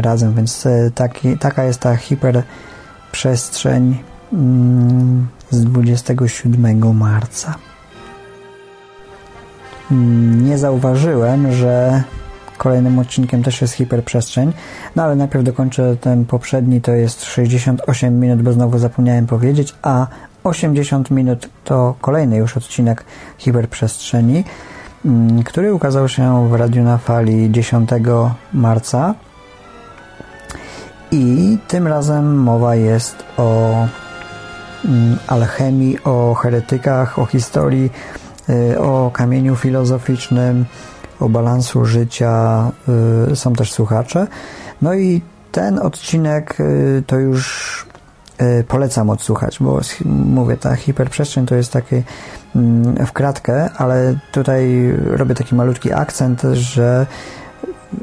radzą, więc y, taki, taka jest ta hiperprzestrzeń mm, z 27 marca. Mm, nie zauważyłem, że kolejnym odcinkiem też jest hiperprzestrzeń. No ale najpierw dokończę ten poprzedni, to jest 68 minut, bo znowu zapomniałem powiedzieć, a 80 minut to kolejny już odcinek hiperprzestrzeni, mm, który ukazał się w Radiu na Fali 10 marca. I tym razem mowa jest o mm, alchemii, o heretykach, o historii, y, o kamieniu filozoficznym, o balansu życia. Y, są też słuchacze. No i ten odcinek y, to już polecam odsłuchać, bo mówię, ta hiperprzestrzeń to jest taki mm, w kratkę, ale tutaj robię taki malutki akcent, że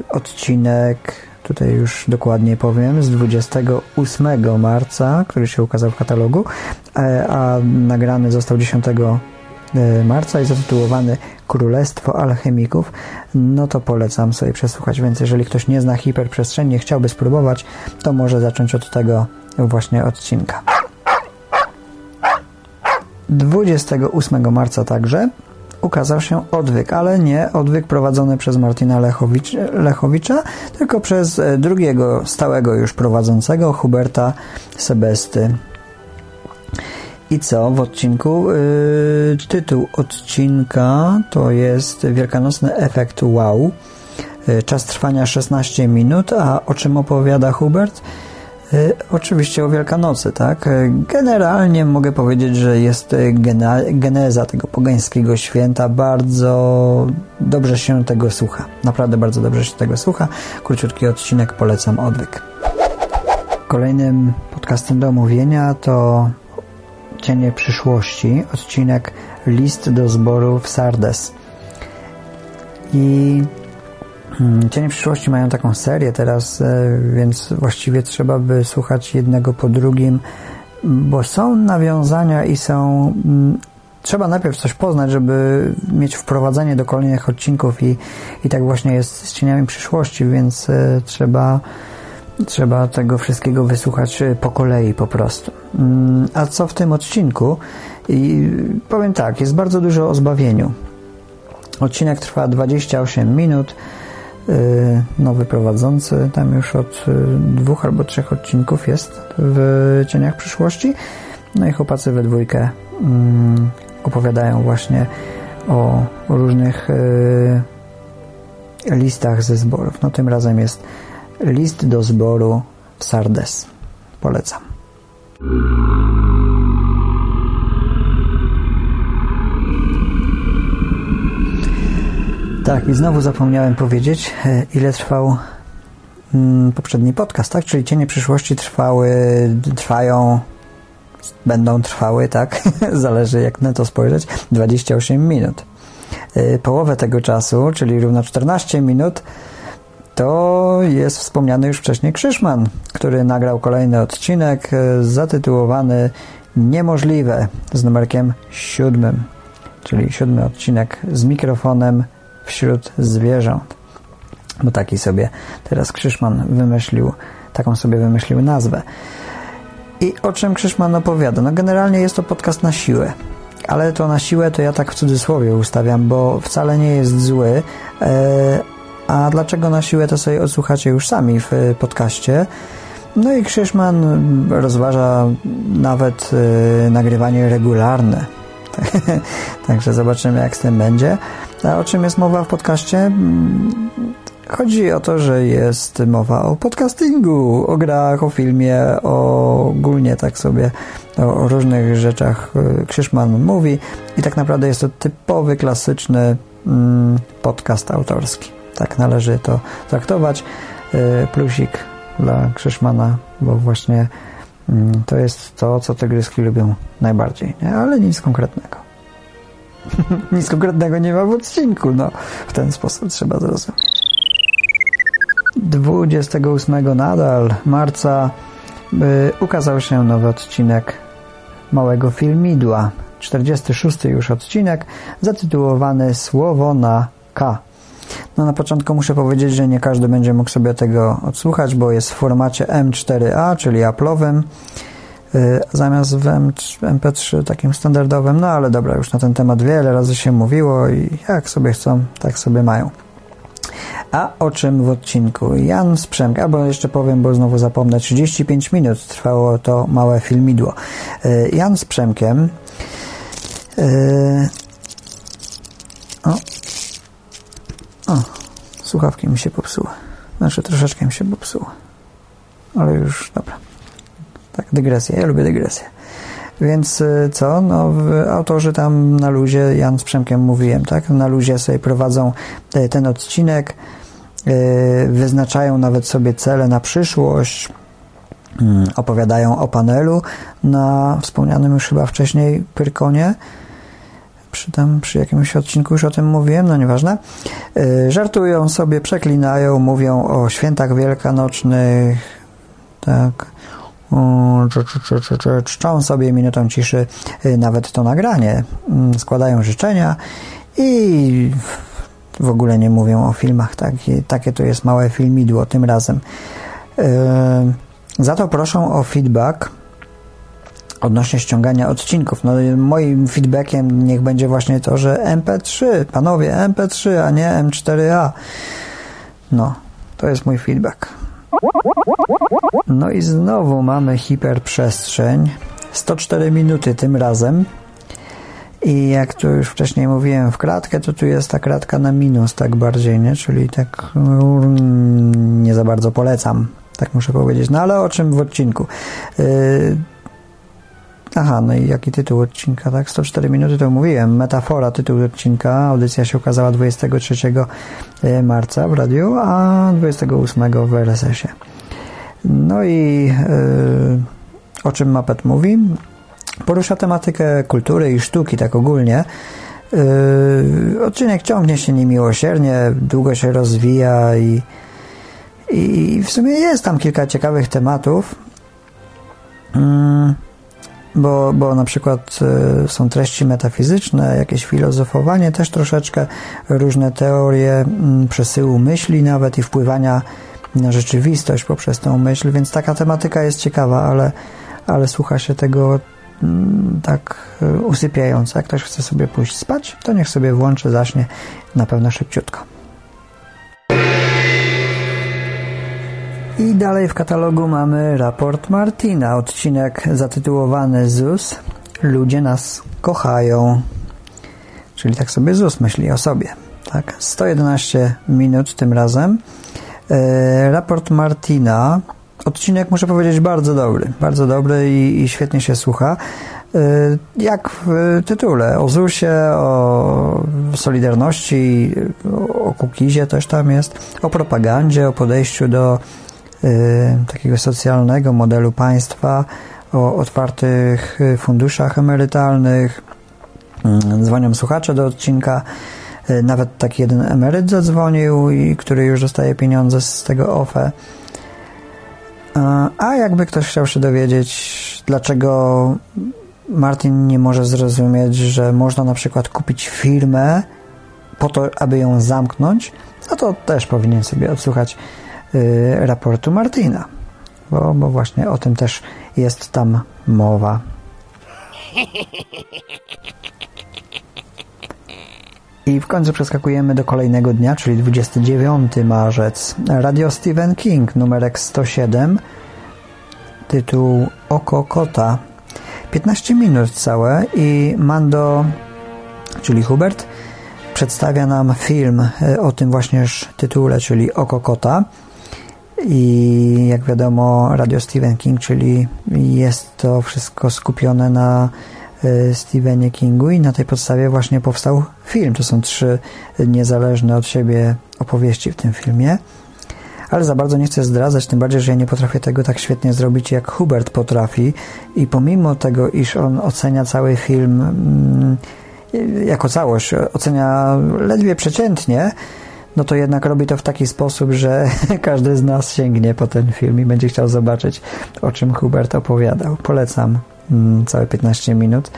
odcinek tutaj już dokładnie powiem, z 28 marca, który się ukazał w katalogu, e, a nagrany został 10 e, marca i zatytułowany Królestwo Alchemików, no to polecam sobie przesłuchać, więc jeżeli ktoś nie zna hiperprzestrzeni, chciałby spróbować, to może zacząć od tego właśnie odcinka. 28 marca także ukazał się odwyk, ale nie odwyk prowadzony przez Martina Lechowicz, Lechowicza, tylko przez e, drugiego stałego już prowadzącego, Huberta Sebesty. I co w odcinku? Yy, tytuł odcinka to jest Wielkanocny efekt wow. Yy, czas trwania 16 minut, a o czym opowiada Hubert? E, oczywiście o Wielkanocy, tak? E, generalnie mogę powiedzieć, że jest geneza tego pogańskiego święta. Bardzo dobrze się tego słucha. Naprawdę bardzo dobrze się tego słucha. Króciutki odcinek polecam odwyk. Kolejnym podcastem do omówienia to Cienie przyszłości, odcinek List do zboru w Sardes. I Cienie przyszłości mają taką serię teraz, e, więc właściwie trzeba by słuchać jednego po drugim, bo są nawiązania i są. Mm, trzeba najpierw coś poznać, żeby mieć wprowadzenie do kolejnych odcinków i, i tak właśnie jest z cieniami przyszłości, więc e, trzeba, trzeba tego wszystkiego wysłuchać e, po kolei po prostu. Mm, a co w tym odcinku? I powiem tak, jest bardzo dużo o zbawieniu. Odcinek trwa 28 minut. Y, nowy prowadzący, tam już od y, dwóch albo trzech odcinków jest w Cieniach Przyszłości. No i chłopacy we dwójkę mm, opowiadają właśnie o, różnych y, listach ze zborów. No tym razem jest list do zboru w Sardes. Polecam. Tak, i znowu zapomniałem powiedzieć, e, ile trwał mm, poprzedni podcast, tak? Czyli Cienie Przyszłości trwały, trwają, będą trwały, tak? Zależy jak na to spojrzeć, 28 minut. E, połowę tego czasu, czyli równo 14 minut, to jest wspomniany już wcześniej Krzyszman, który nagrał kolejny odcinek e, zatytułowany Niemożliwe z numerkiem siódmym, czyli siódmy odcinek z mikrofonem wśród zwierząt. Bo taki sobie teraz Krzyszman wymyślił, taką sobie wymyślił nazwę. I o czym Krzyszman opowiada? No generalnie jest to podcast na siłę. Ale to na siłę to ja tak w cudzysłowie ustawiam, bo wcale nie jest zły. E, a dlaczego na siłę to sobie odsłuchacie już sami w podcaście. No i Krzyszman rozważa nawet e, nagrywanie regularne. Także zobaczymy jak z tym będzie. A o czym jest mowa w podcaście? Mm, chodzi o to, że jest mowa o podcastingu, o grach, o filmie, o ogólnie tak sobie o, różnych rzeczach y, Krzyszman mówi i tak naprawdę jest to typowy, klasyczny mm, podcast autorski. Tak należy to traktować. Y, plusik dla Krzyszmana, bo właśnie mm, to jest to, co tygryski lubią najbardziej, ale nic konkretnego. Nic konkretnego nie ma w odcinku, no. W ten sposób trzeba zrozumieć. 28 nadal marca y, ukazał się nowy odcinek małego filmidła. 46 już odcinek zatytułowany Słowo na K. No na początku muszę powiedzieć, że nie każdy będzie mógł sobie tego odsłuchać, bo jest w formacie M4A, czyli Apple'owym. Y, zamiast w MP3 takim standardowym, no ale dobra, już na ten temat wiele razy się mówiło i jak sobie chcą, tak sobie mają. A o czym w odcinku? Jan Sprzęg, albo jeszcze powiem, bo znowu zapomnę, 35 minut trwało to małe filmidło. E, Jan z Przemkiem e, o, o, słuchawki mi się popsuły. Znaczy troszeczkę mi się popsuły. Ale już, dobra. Tak, dygresja. Ja lubię dygresję. Więc y, co? No, autorzy tam na luzie, Jan z Przemkiem mówiłem, tak? Na luzie sobie prowadzą y, ten odcinek, y, wyznaczają nawet sobie cele na przyszłość, mm, opowiadają o panelu na wspomnianym już chyba wcześniej Pyrkonie. Przy, tam, przy jakimś odcinku już o tym mówiłem, no nieważne. Żartują sobie, przeklinają, mówią o świętach wielkanocnych, tak, czczą sobie minutą ciszy y, nawet to nagranie, mm, składają życzenia i w ogóle nie mówią o filmach. Takie, takie to jest małe filmidło tym razem. Y, za to proszą o feedback odnośnie ściągania odcinków. No, moim feedbackiem niech będzie właśnie to, że MP3, panowie, MP3, a nie M4A. No, to jest mój feedback. No i znowu mamy hiperprzestrzeń. 104 minuty tym razem. I jak tu już wcześniej mówiłem w kratkę, to tu jest ta kratka na minus tak bardziej, nie? Czyli tak mm, nie za bardzo polecam, tak muszę powiedzieć. No ale o czym w odcinku? Yy, aha, no i jaki tytuł odcinka, tak? 104 minuty to mówiłem. Metafora, tytuł odcinka. Audycja się ukazała 23 y, marca w radiu, a 28 w RSS-ie. No i yy, o czym Mapet mówi? Porusza tematykę kultury i sztuki tak ogólnie. Yy, odcinek ciągnie się niemiłosiernie, długo się rozwija i, i w sumie jest tam kilka ciekawych tematów. Yy, bo, bo na przykład y, są treści metafizyczne, jakieś filozofowanie, też troszeczkę różne teorie y, przesyłu myśli nawet i wpływania na rzeczywistość poprzez tą myśl, więc taka tematyka jest ciekawa, ale, ale słucha się tego mm, tak y, usypiająco. Jak ktoś chce sobie pójść spać, to niech sobie włączy, zaśnie na pewno szybciutko. I dalej w katalogu mamy raport Martina, odcinek zatytułowany ZUS. Ludzie nas kochają. Czyli tak sobie ZUS myśli o sobie. Tak, 111 minut tym razem. E, raport Martina. Odcinek, muszę powiedzieć, bardzo dobry. Bardzo dobry i, i świetnie się słucha. E, jak w tytule, o ZUSie, o Solidarności, o Kukizie też tam jest, o propagandzie, o podejściu do takiego socjalnego modelu państwa, o otwartych funduszach emerytalnych. Y, dzwonią słuchacze do odcinka E, nawet taki jeden emeryt zadzwonił, i który już dostaje pieniądze z tego OFE. A jakby ktoś chciał się dowiedzieć, dlaczego Martin nie może zrozumieć, że można na przykład kupić firmę po to, aby ją zamknąć, no to też powinien sobie odsłuchać y, raportu Martina, bo, bo właśnie o tym też jest tam mowa. I w końcu przeskakujemy do kolejnego dnia, czyli 29 marzec. Radio Stephen King, numerek 107, tytuł Oko Kota. 15 minut całe i Mando, czyli Hubert, przedstawia nam film e, o tym właśnie tytule, czyli Oko Kota. I jak wiadomo, Radio Stephen King, czyli jest to wszystko skupione na E, Stephenie Kingu i na tej podstawie właśnie powstał film. To są trzy niezależne od siebie opowieści w tym filmie. Ale za bardzo nie chcę zdradzać, tym bardziej, że ja nie potrafię tego tak świetnie zrobić, jak Hubert potrafi. I pomimo tego, iż on ocenia cały film mm, jako całość, ocenia ledwie przeciętnie, no to jednak robi to w taki sposób, że każdy z nas sięgnie po ten film i będzie chciał zobaczyć, o czym Hubert opowiadał. Polecam. Mm, całe 15 minut.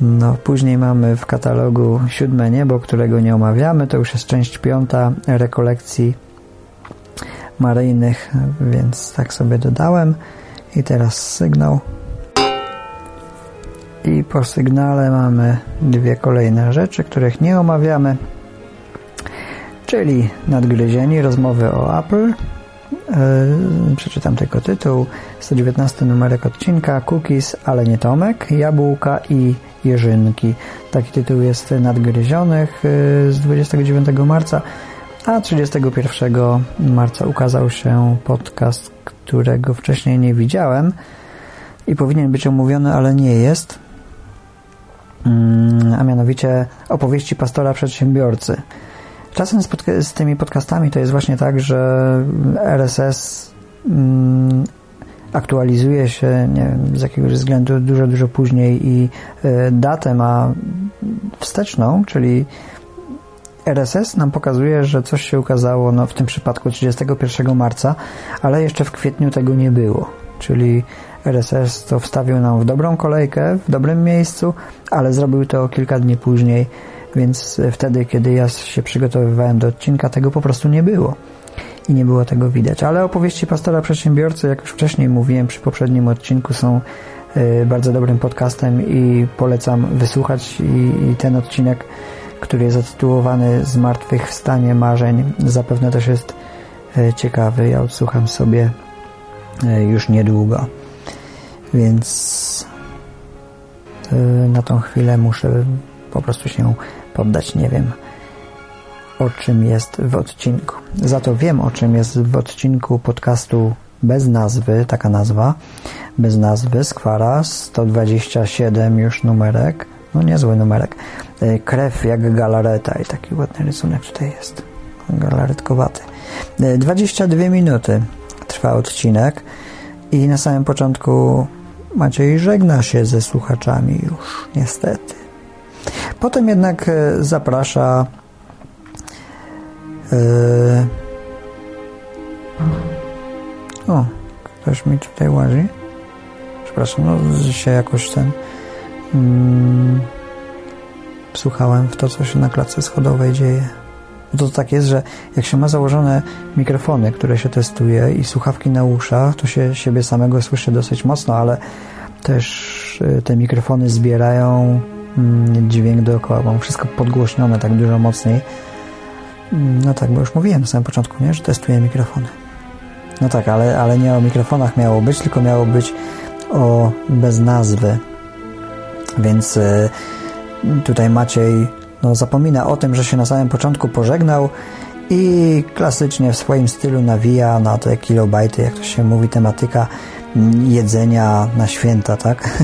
No, później mamy w katalogu Siódme Niebo, którego nie omawiamy. To już jest część piąta rekolekcji maryjnych, więc tak sobie dodałem. I teraz sygnał. I po sygnale mamy dwie kolejne rzeczy, których nie omawiamy. Czyli Nadgryzieni, rozmowy o Apple. Yy, przeczytam tylko tytuł. 119 numerek odcinka Cookies, ale nie Tomek, Jabłka i Jeżynki. Taki tytuł jest Nadgryzionych yy, z 29 marca, a 31 marca ukazał się podcast, którego wcześniej nie widziałem i powinien być omówiony, ale nie jest, mm, a mianowicie opowieści pastora przedsiębiorcy. Czasem z, z tymi podcastami to jest właśnie tak, że RSS mm, aktualizuje się nie wiem, z jakiegoś względu dużo, dużo później i y, datę ma wsteczną, czyli RSS nam pokazuje, że coś się ukazało no, w tym przypadku 31 marca, ale jeszcze w kwietniu tego nie było. Czyli RSS to wstawił nam w dobrą kolejkę, w dobrym miejscu, ale zrobił to kilka dni później, więc wtedy, kiedy ja się przygotowywałem do odcinka, tego po prostu nie było i nie było tego widać. Ale opowieści pastora przedsiębiorcy, jak już wcześniej mówiłem przy poprzednim odcinku, są y, bardzo dobrym podcastem i polecam wysłuchać i, i ten odcinek, który jest zatytułowany Zmartwychwstanie marzeń, zapewne też jest y, ciekawy. Ja odsłucham sobie y, już niedługo. Więc na tą chwilę muszę po prostu się poddać. Nie wiem, o czym jest w odcinku. Za to wiem, o czym jest w odcinku podcastu bez nazwy, taka nazwa, bez nazwy, Skwara, 127 już numerek, no niezły numerek, e, krew jak galareta i taki ładny rysunek tutaj jest, galaretkowaty. 22 e, minuty trwa odcinek i na samym początku Maciej żegna się ze słuchaczami już, niestety. Potem jednak e, zaprasza yy... o, ktoś mi tutaj łazi przepraszam, no się jakoś ten mm, słuchałem w to, co się na klatce schodowej dzieje. To tak jest, że jak się ma założone mikrofony, które się testuje i słuchawki na uszach, to się siebie samego słyszy dosyć mocno, ale też y, te mikrofony zbierają dźwięk dookoła, bo wszystko podgłośnione tak dużo mocniej. Mm, no tak, bo już mówiłem na samym początku, nie, że testuję mikrofony. No tak, ale, ale nie o mikrofonach miało być, tylko miało być o bez nazwy. Więc y, tutaj Maciej no, zapomina o tym, że się na samym początku pożegnał i klasycznie w swoim stylu nawija na te kilobajty, jak to się mówi, tematyka jedzenia na święta, tak?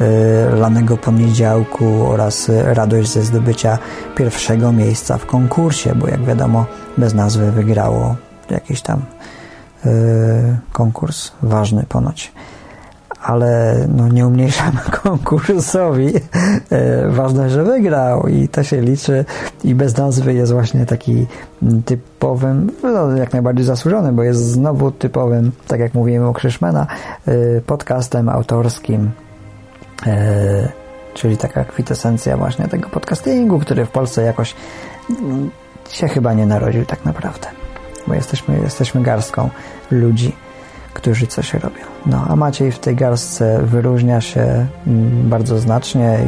Y, lanego poniedziałku oraz radość ze zdobycia pierwszego miejsca w konkursie, bo jak wiadomo bez nazwy wygrało jakiś tam y, konkurs ważny ponoć ale no, nie umniejszam konkursowi. E, ważne, że wygrał i to się liczy. I bez nazwy jest właśnie taki typowym, no, jak najbardziej zasłużony, bo jest znowu typowym, tak jak mówiłem u Krzyszmana, e, podcastem autorskim. E, czyli taka kwitesencja właśnie tego podcastingu, który w Polsce jakoś się chyba nie narodził tak naprawdę, bo jesteśmy, jesteśmy garstką ludzi, którzy coś robią. No, a Maciej w tej garstce wyróżnia się mm, bardzo znacznie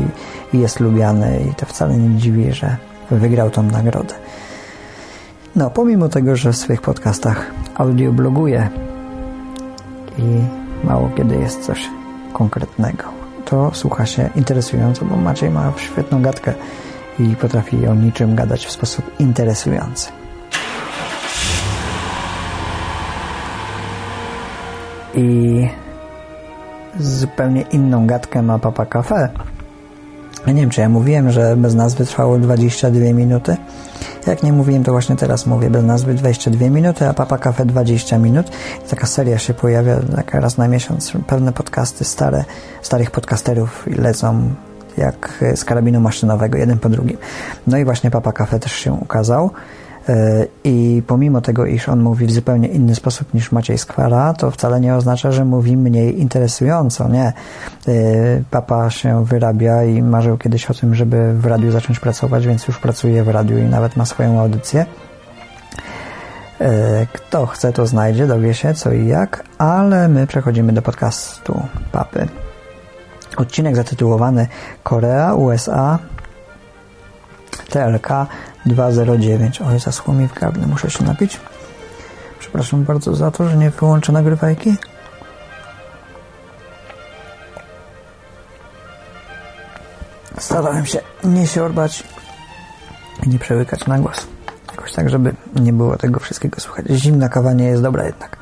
i, i jest lubiany i to wcale nie dziwi, że wygrał tą nagrodę. No, pomimo tego, że w swoich podcastach audiobloguje i mało kiedy jest coś konkretnego, to słucha się interesująco, bo Maciej ma świetną gadkę i potrafi o niczym gadać w sposób interesujący. I zupełnie inną gadkę ma Papa Cafe. Nie wiem, czy ja mówiłem, że bez nazwy trwało 22 minuty. Jak nie mówiłem, to właśnie teraz mówię. Bez nazwy 22 minuty, a Papa Cafe 20 minut. I taka seria się pojawia taka raz na miesiąc. Pewne podcasty stare, starych podcasterów lecą jak z karabinu maszynowego, jeden po drugim. No i właśnie Papa Cafe też się ukazał. E, I pomimo tego, iż on mówi w zupełnie inny sposób niż Maciej Skwara, to wcale nie oznacza, że mówi mniej interesująco. Nie. E, papa się wyrabia i marzył kiedyś o tym, żeby w radiu zacząć pracować, więc już pracuje w radiu i nawet ma swoją audycję. E, kto chce, to znajdzie, dowie się co i jak, ale my przechodzimy do podcastu Papy. Odcinek zatytułowany Korea, USA, TLK 209. Oj, zaschło mi w gardle, muszę się napić. Przepraszam bardzo za to, że nie wyłączę nagrywajki. Starałem się nie siorbać i nie przełykać na głos. Jakoś tak, żeby nie było tego wszystkiego słuchać. Zimna kawa nie jest dobra jednak.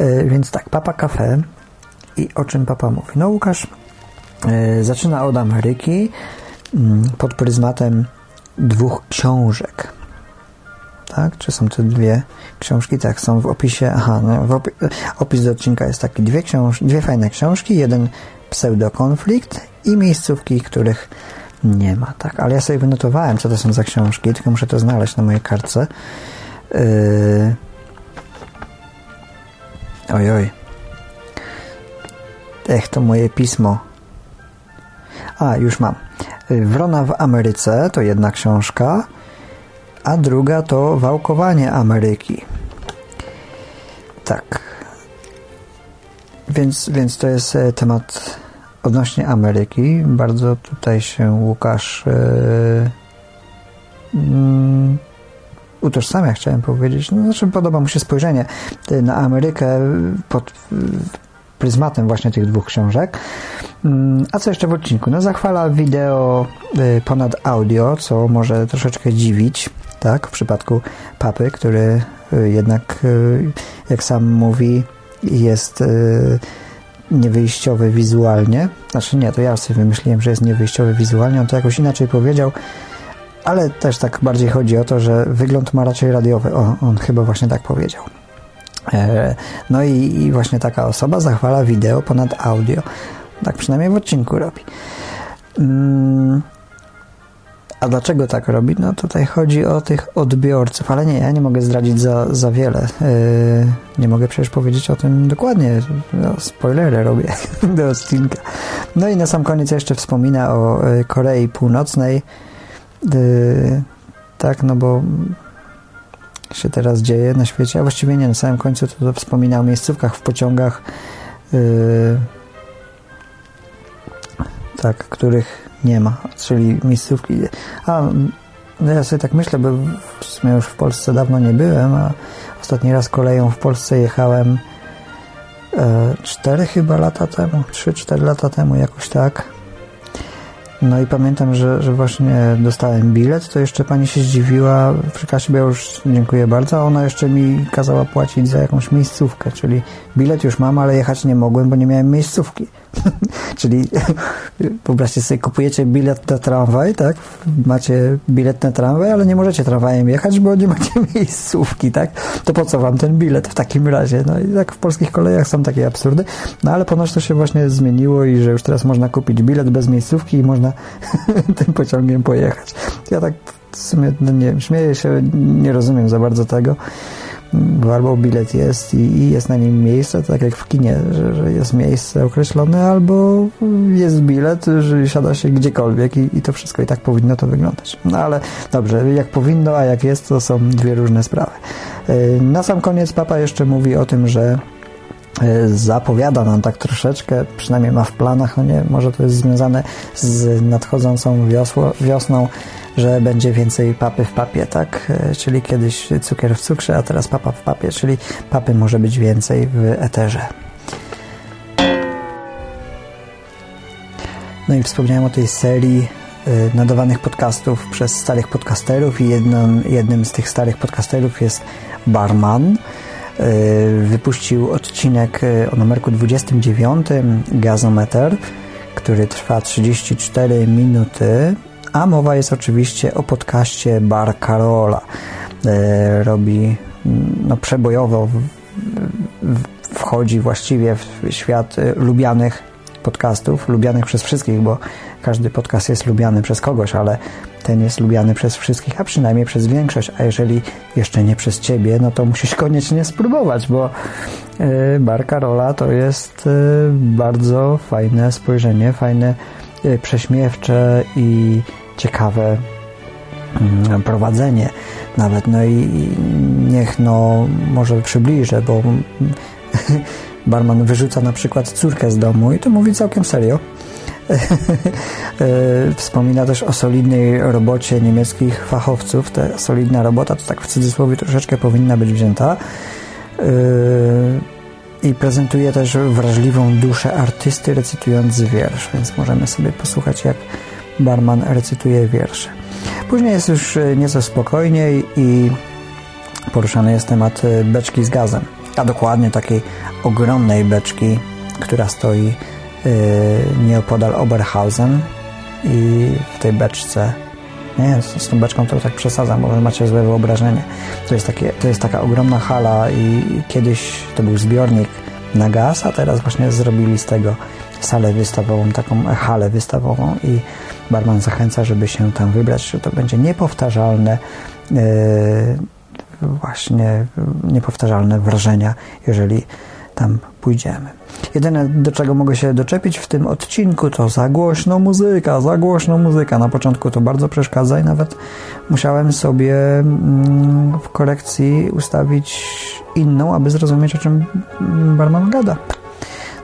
Yy, więc tak, Papa Cafe i o czym Papa mówi? No Łukasz yy, zaczyna od Ameryki yy, pod pryzmatem dwóch książek. Tak? Czy są to dwie książki? Tak, są w opisie. Aha, no, opi opis do odcinka jest taki. Dwie, książ dwie fajne książki, jeden pseudokonflikt i miejscówki, których nie ma, tak? Ale ja sobie wynotowałem, co to są za książki, tylko muszę to znaleźć na mojej kartce. Yy... Oj, oj. Ech, to moje pismo. A, już mam. Wrona w Ameryce to jedna książka, a druga to Wałkowanie Ameryki. Tak. Więc, więc to jest e, temat odnośnie Ameryki. Bardzo tutaj się Łukasz yy, yy, utożsamia, chciałem powiedzieć. No, znaczy podoba mu się spojrzenie na Amerykę pod pryzmatem właśnie tych dwóch książek. A co jeszcze w odcinku? No zachwala wideo ponad audio, co może troszeczkę dziwić, tak, w przypadku papy, który jednak, jak sam mówi, jest niewyjściowy wizualnie. Znaczy nie, to ja sobie wymyśliłem, że jest niewyjściowy wizualnie, on to jakoś inaczej powiedział, ale też tak bardziej chodzi o to, że wygląd ma raczej radiowy. O, on chyba właśnie tak powiedział. E, no i, i właśnie taka osoba zachwala wideo ponad audio. Tak przynajmniej w odcinku robi. Mm, a dlaczego tak robi? No tutaj chodzi o tych odbiorców, ale nie, ja nie mogę zdradzić za, za wiele. Yy, nie mogę przecież powiedzieć o tym dokładnie. No, spoilery robię do odcinka. No i na sam koniec jeszcze wspomina o y, Korei Północnej. Tak, no bo się teraz dzieje na świecie, a właściwie nie, na samym końcu to, to wspomina o miejscówkach w pociągach, yy, tak, których nie ma, czyli miejscówki. A no ja sobie tak myślę, bo w sumie już w Polsce dawno nie byłem, a ostatni raz koleją w Polsce jechałem e, 4 chyba lata temu, 3-4 lata temu, jakoś tak. No i pamiętam, że, że właśnie dostałem bilet, to jeszcze pani się zdziwiła przy już dziękuję bardzo, a ona jeszcze mi kazała płacić za jakąś miejscówkę, czyli bilet już mam, ale jechać nie mogłem, bo nie miałem miejscówki. czyli wyobraźcie sobie, kupujecie bilet na tramwaj, tak? Macie bilet na tramwaj, ale nie możecie tramwajem jechać, bo nie macie miejscówki, tak? To po co wam ten bilet w takim razie? No i tak w polskich kolejach są takie absurdy, no ale ponoć to się właśnie zmieniło i że już teraz można kupić bilet bez miejscówki i można tym pociągiem pojechać. Ja tak w sumie, no nie wiem, śmieję się, nie rozumiem za bardzo tego, albo bilet jest i, i jest na nim miejsce, tak jak w kinie, że, że, jest miejsce określone, albo jest bilet, że siada się gdziekolwiek i, i to wszystko i tak powinno to wyglądać. No ale dobrze, jak powinno, a jak jest, to są dwie różne sprawy. Y, na sam koniec papa jeszcze mówi o tym, że y, zapowiada nam tak troszeczkę, przynajmniej ma w planach, no nie, może to jest związane z nadchodzącą wiosło, wiosną, że będzie więcej papy w papie, tak? E, czyli kiedyś cukier w cukrze, a teraz papa w papie, czyli papy może być więcej w eterze. No i wspomniałem o tej serii e, nadawanych podcastów przez starych podcasterów i jednym, jednym z tych starych podcasterów jest Barman. E, wypuścił odcinek o numerku 29 Gazometer, który trwa 34 minuty a mowa jest oczywiście o podcaście Bar Carola. E, robi mm, no, przebojowo wchodzi właściwie w świat e, lubianych podcastów, lubianych przez wszystkich, bo każdy podcast jest lubiany przez kogoś, ale ten jest lubiany przez wszystkich, a przynajmniej przez większość, a jeżeli jeszcze nie przez Ciebie, no to musisz koniecznie spróbować, bo e, Bar Carola to jest bardzo fajne spojrzenie, fajne, prześmiewcze i ciekawe mm, prowadzenie nawet, no i niech no może przybliżę, bo barman wyrzuca na przykład córkę z domu i to mówi całkiem serio Wspomina też o solidnej robocie niemieckich fachowców. Ta solidna robota to tak w cudzysłowie troszeczkę powinna być wzięta. I prezentuje też wrażliwą duszę artysty recytując wiersz, więc możemy sobie posłuchać jak barman recytuje wiersze. Później jest już nieco spokojniej i poruszany jest temat beczki z gazem, a dokładnie takiej ogromnej beczki, która stoi yy, nieopodal Oberhausen i w tej beczce nie, z, z tą beczką to tak przesadzam, bo macie złe wyobrażenie. To jest, takie, to jest taka ogromna hala i kiedyś to był zbiornik na gaz, a teraz właśnie zrobili z tego salę wystawową, taką halę wystawową i barman zachęca, żeby się tam wybrać, że to będzie niepowtarzalne yy, właśnie niepowtarzalne wrażenia, jeżeli tam pójdziemy. Jedyne, do czego mogę się doczepić w tym odcinku, to za głośno muzyka, za głośno muzyka. Na początku to bardzo przeszkadza i nawet musiałem sobie mm, w korekcji ustawić inną, aby zrozumieć, o czym barman gada.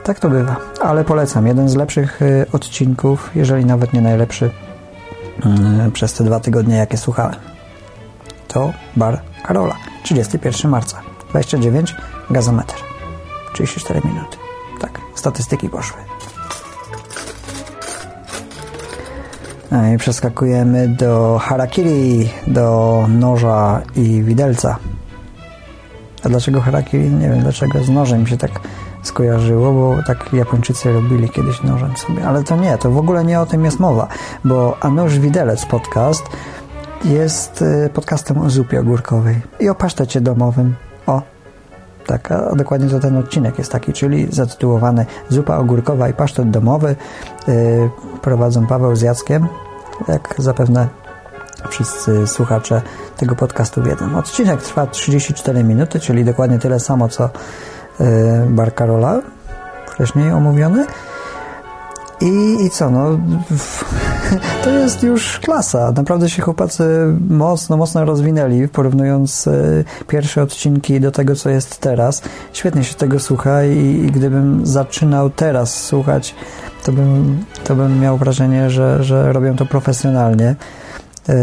Tak to bywa, ale polecam. Jeden z lepszych y, odcinków, jeżeli nawet nie najlepszy, y, przez te dwa tygodnie, jakie słuchałem. To bar Karola, 31 marca, 29 gazometr, 34 minuty. Tak, statystyki poszły. No i przeskakujemy do harakiri, do noża i widelca. A dlaczego harakiri? Nie wiem dlaczego z nożem się tak skojarzyło, bo tak Japończycy robili kiedyś nożem sobie. Ale to nie, to w ogóle nie o tym jest mowa, bo A Widelec podcast jest y, podcastem o zupie ogórkowej i o pasztecie domowym. O, tak, a dokładnie to ten odcinek jest taki, czyli zatytułowany Zupa ogórkowa i pasztet domowy. Yy, prowadzą Paweł z Jackiem, jak zapewne wszyscy słuchacze tego podcastu wiedzą. Odcinek trwa 34 minuty, czyli dokładnie tyle samo, co yy, Bar Karola, wcześniej omówiony. I, I co, no to jest już klasa. Naprawdę się chłopacy mocno, mocno rozwinęli, porównując e, pierwsze odcinki do tego, co jest teraz. Świetnie się tego słucha i, i gdybym zaczynał teraz słuchać, to bym, to bym miał wrażenie, że, że robią to profesjonalnie. E,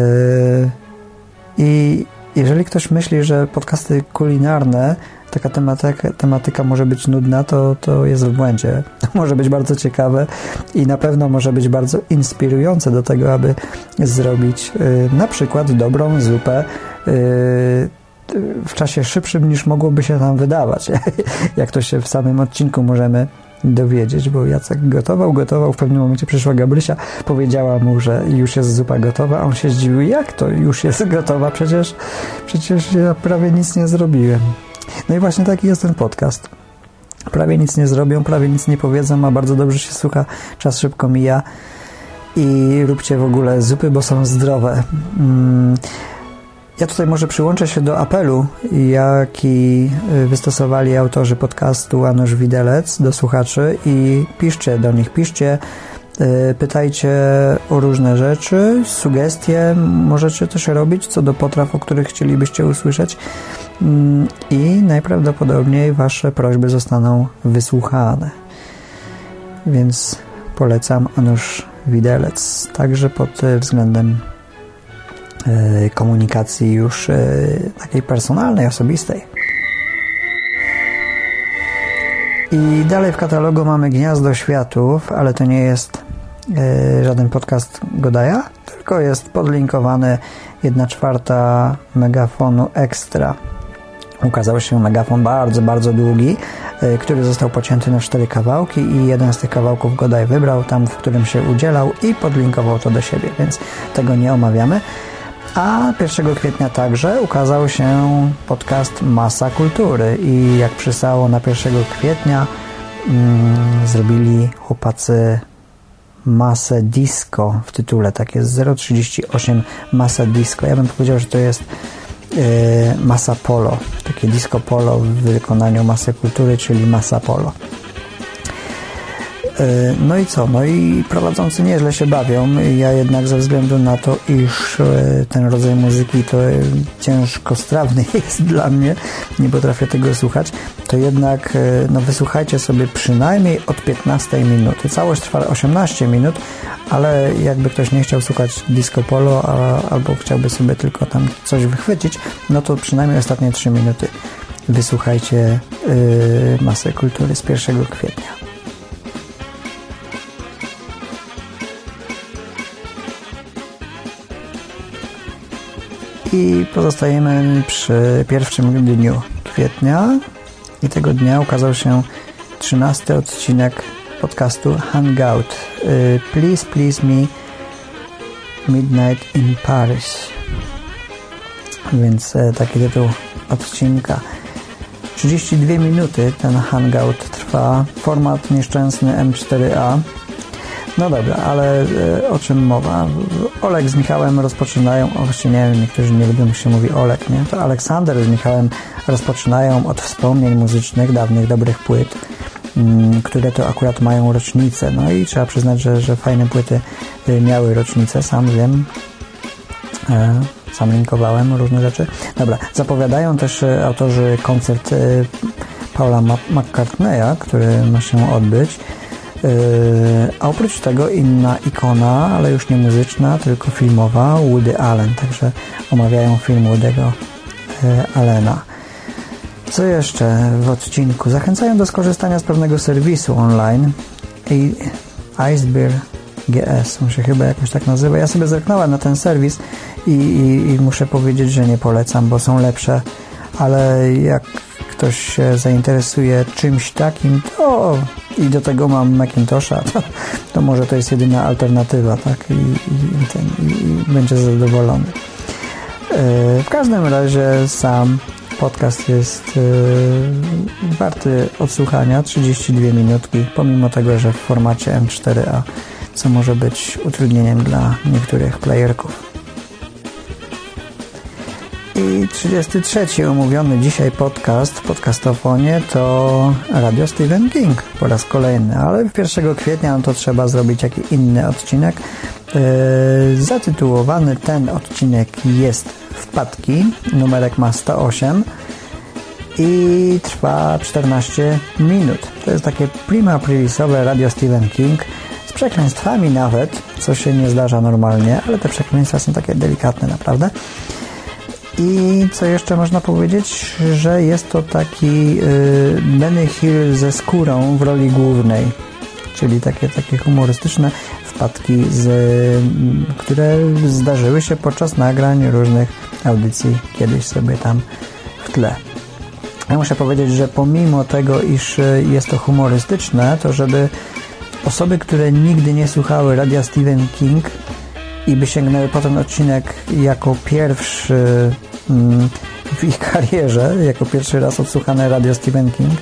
I jeżeli ktoś myśli, że podcasty kulinarne taka tematyka, tematyka może być nudna, to, to jest w błędzie. może być bardzo ciekawe i na pewno może być bardzo inspirujące do tego, aby zrobić y, na przykład dobrą zupę y, w czasie szybszym niż mogłoby się nam wydawać. Jak to się w samym odcinku możemy dowiedzieć, bo Jacek gotował, gotował, w pewnym momencie przyszła Gabrysia, powiedziała mu, że już jest zupa gotowa, a on się zdziwił, jak to już jest gotowa, przecież, przecież ja prawie nic nie zrobiłem. No i właśnie taki jest ten podcast. Prawie nic nie zrobią, prawie nic nie powiedzą, a bardzo dobrze się słucha, czas szybko mija i róbcie w ogóle zupy, bo są zdrowe. Mm. Ja tutaj może przyłączę się do apelu, jaki wystosowali autorzy podcastu Anusz Widelec do słuchaczy i piszcie do nich, piszcie, y, pytajcie o różne rzeczy, sugestie możecie też robić co do potraw, o których chcielibyście usłyszeć. Mm, i najprawdopodobniej Wasze prośby zostaną wysłuchane. Więc polecam Anusz Widelec, także pod względem e, komunikacji już e, takiej personalnej, osobistej. I dalej w katalogu mamy Gniazdo Światów, ale to nie jest e, żaden podcast Godaja, tylko jest podlinkowany 1 czwarta megafonu ekstra ukazał się megafon bardzo, bardzo długi, y, który został pocięty na cztery kawałki i jeden z tych kawałków Godaj wybrał tam, w którym się udzielał i podlinkował to do siebie, więc tego nie omawiamy. A 1 kwietnia także ukazał się podcast Masa Kultury i jak przystało na 1 kwietnia mm, zrobili chłopacy Masę Disco w tytule, tak jest 038 Masa Disco. Ja bym powiedział, że to jest masa Polo, takie disco polo w wykonaniu masy kultury, czyli masa polo. No i co? No i prowadzący nieźle się bawią. Ja jednak ze względu na to, iż ten rodzaj muzyki to ciężko strawny jest dla mnie, nie potrafię tego słuchać, to jednak no wysłuchajcie sobie przynajmniej od 15 minuty. Całość trwa 18 minut, ale jakby ktoś nie chciał słuchać disco polo a, albo chciałby sobie tylko tam coś wychwycić, no to przynajmniej ostatnie 3 minuty wysłuchajcie yy, masę kultury z 1 kwietnia. I pozostajemy przy pierwszym dniu kwietnia i tego dnia ukazał się 13 odcinek podcastu Hangout. Y, please, please me Midnight in Paris. Więc e, taki tytuł odcinka. 32 minuty ten hangout trwa. Format nieszczęsny M4A. No dobra, ale e, o czym mowa? Olek z Michałem rozpoczynają, o właściwie nie wiem, niektórzy nie lubią, się mówi Olek, nie? To Aleksander z Michałem rozpoczynają od wspomnień muzycznych, dawnych, dobrych płyt Mm, które to akurat mają rocznicę. No i trzeba przyznać, że, że fajne płyty y, miały rocznicę, sam wiem. E, sam linkowałem różne rzeczy. Dobra, zapowiadają też autorzy koncert Paula McCartneya, który ma się odbyć. A oprócz tego inna ikona, ale już nie muzyczna, tylko filmowa, Woody Allen. Także omawiają film Woody'ego Allena. Co jeszcze w odcinku? Zachęcają do skorzystania z pewnego serwisu online i Icebear GS, on się chyba jakoś tak nazywa. Ja sobie zerknąłem na ten serwis i, i, i muszę powiedzieć, że nie polecam, bo są lepsze, ale jak ktoś się zainteresuje czymś takim, to i do tego mam Macintosha, to, to może to jest jedyna alternatywa, tak? I, i, ten, i będzie zadowolony. E, w każdym razie sam Podcast jest yy, warty odsłuchania, 32 minutki, pomimo tego, że w formacie M4A, co może być utrudnieniem dla niektórych playerków. I 33 omówiony dzisiaj podcast w podcastofonie to Radio Stephen King po raz kolejny, ale 1 kwietnia no to trzeba zrobić jakiś inny odcinek. Yy, zatytułowany ten odcinek jest wpadki. Numerek ma 108 i trwa 14 minut. To jest takie prima prilisowe radio Stephen King z przekleństwami nawet, co się nie zdarza normalnie, ale te przekleństwa są takie delikatne naprawdę. I co jeszcze można powiedzieć, że jest to taki yy, Benny Hill ze skórą w roli głównej, czyli takie, takie humorystyczne wpadki, z, które zdarzyły się podczas nagrań różnych audycji kiedyś sobie tam w tle. Ja muszę powiedzieć, że pomimo tego, iż jest to humorystyczne, to żeby osoby, które nigdy nie słuchały radia Stephen King i by sięgnęły po ten odcinek jako pierwszy w ich karierze, jako pierwszy raz odsłuchane radio Stephen King,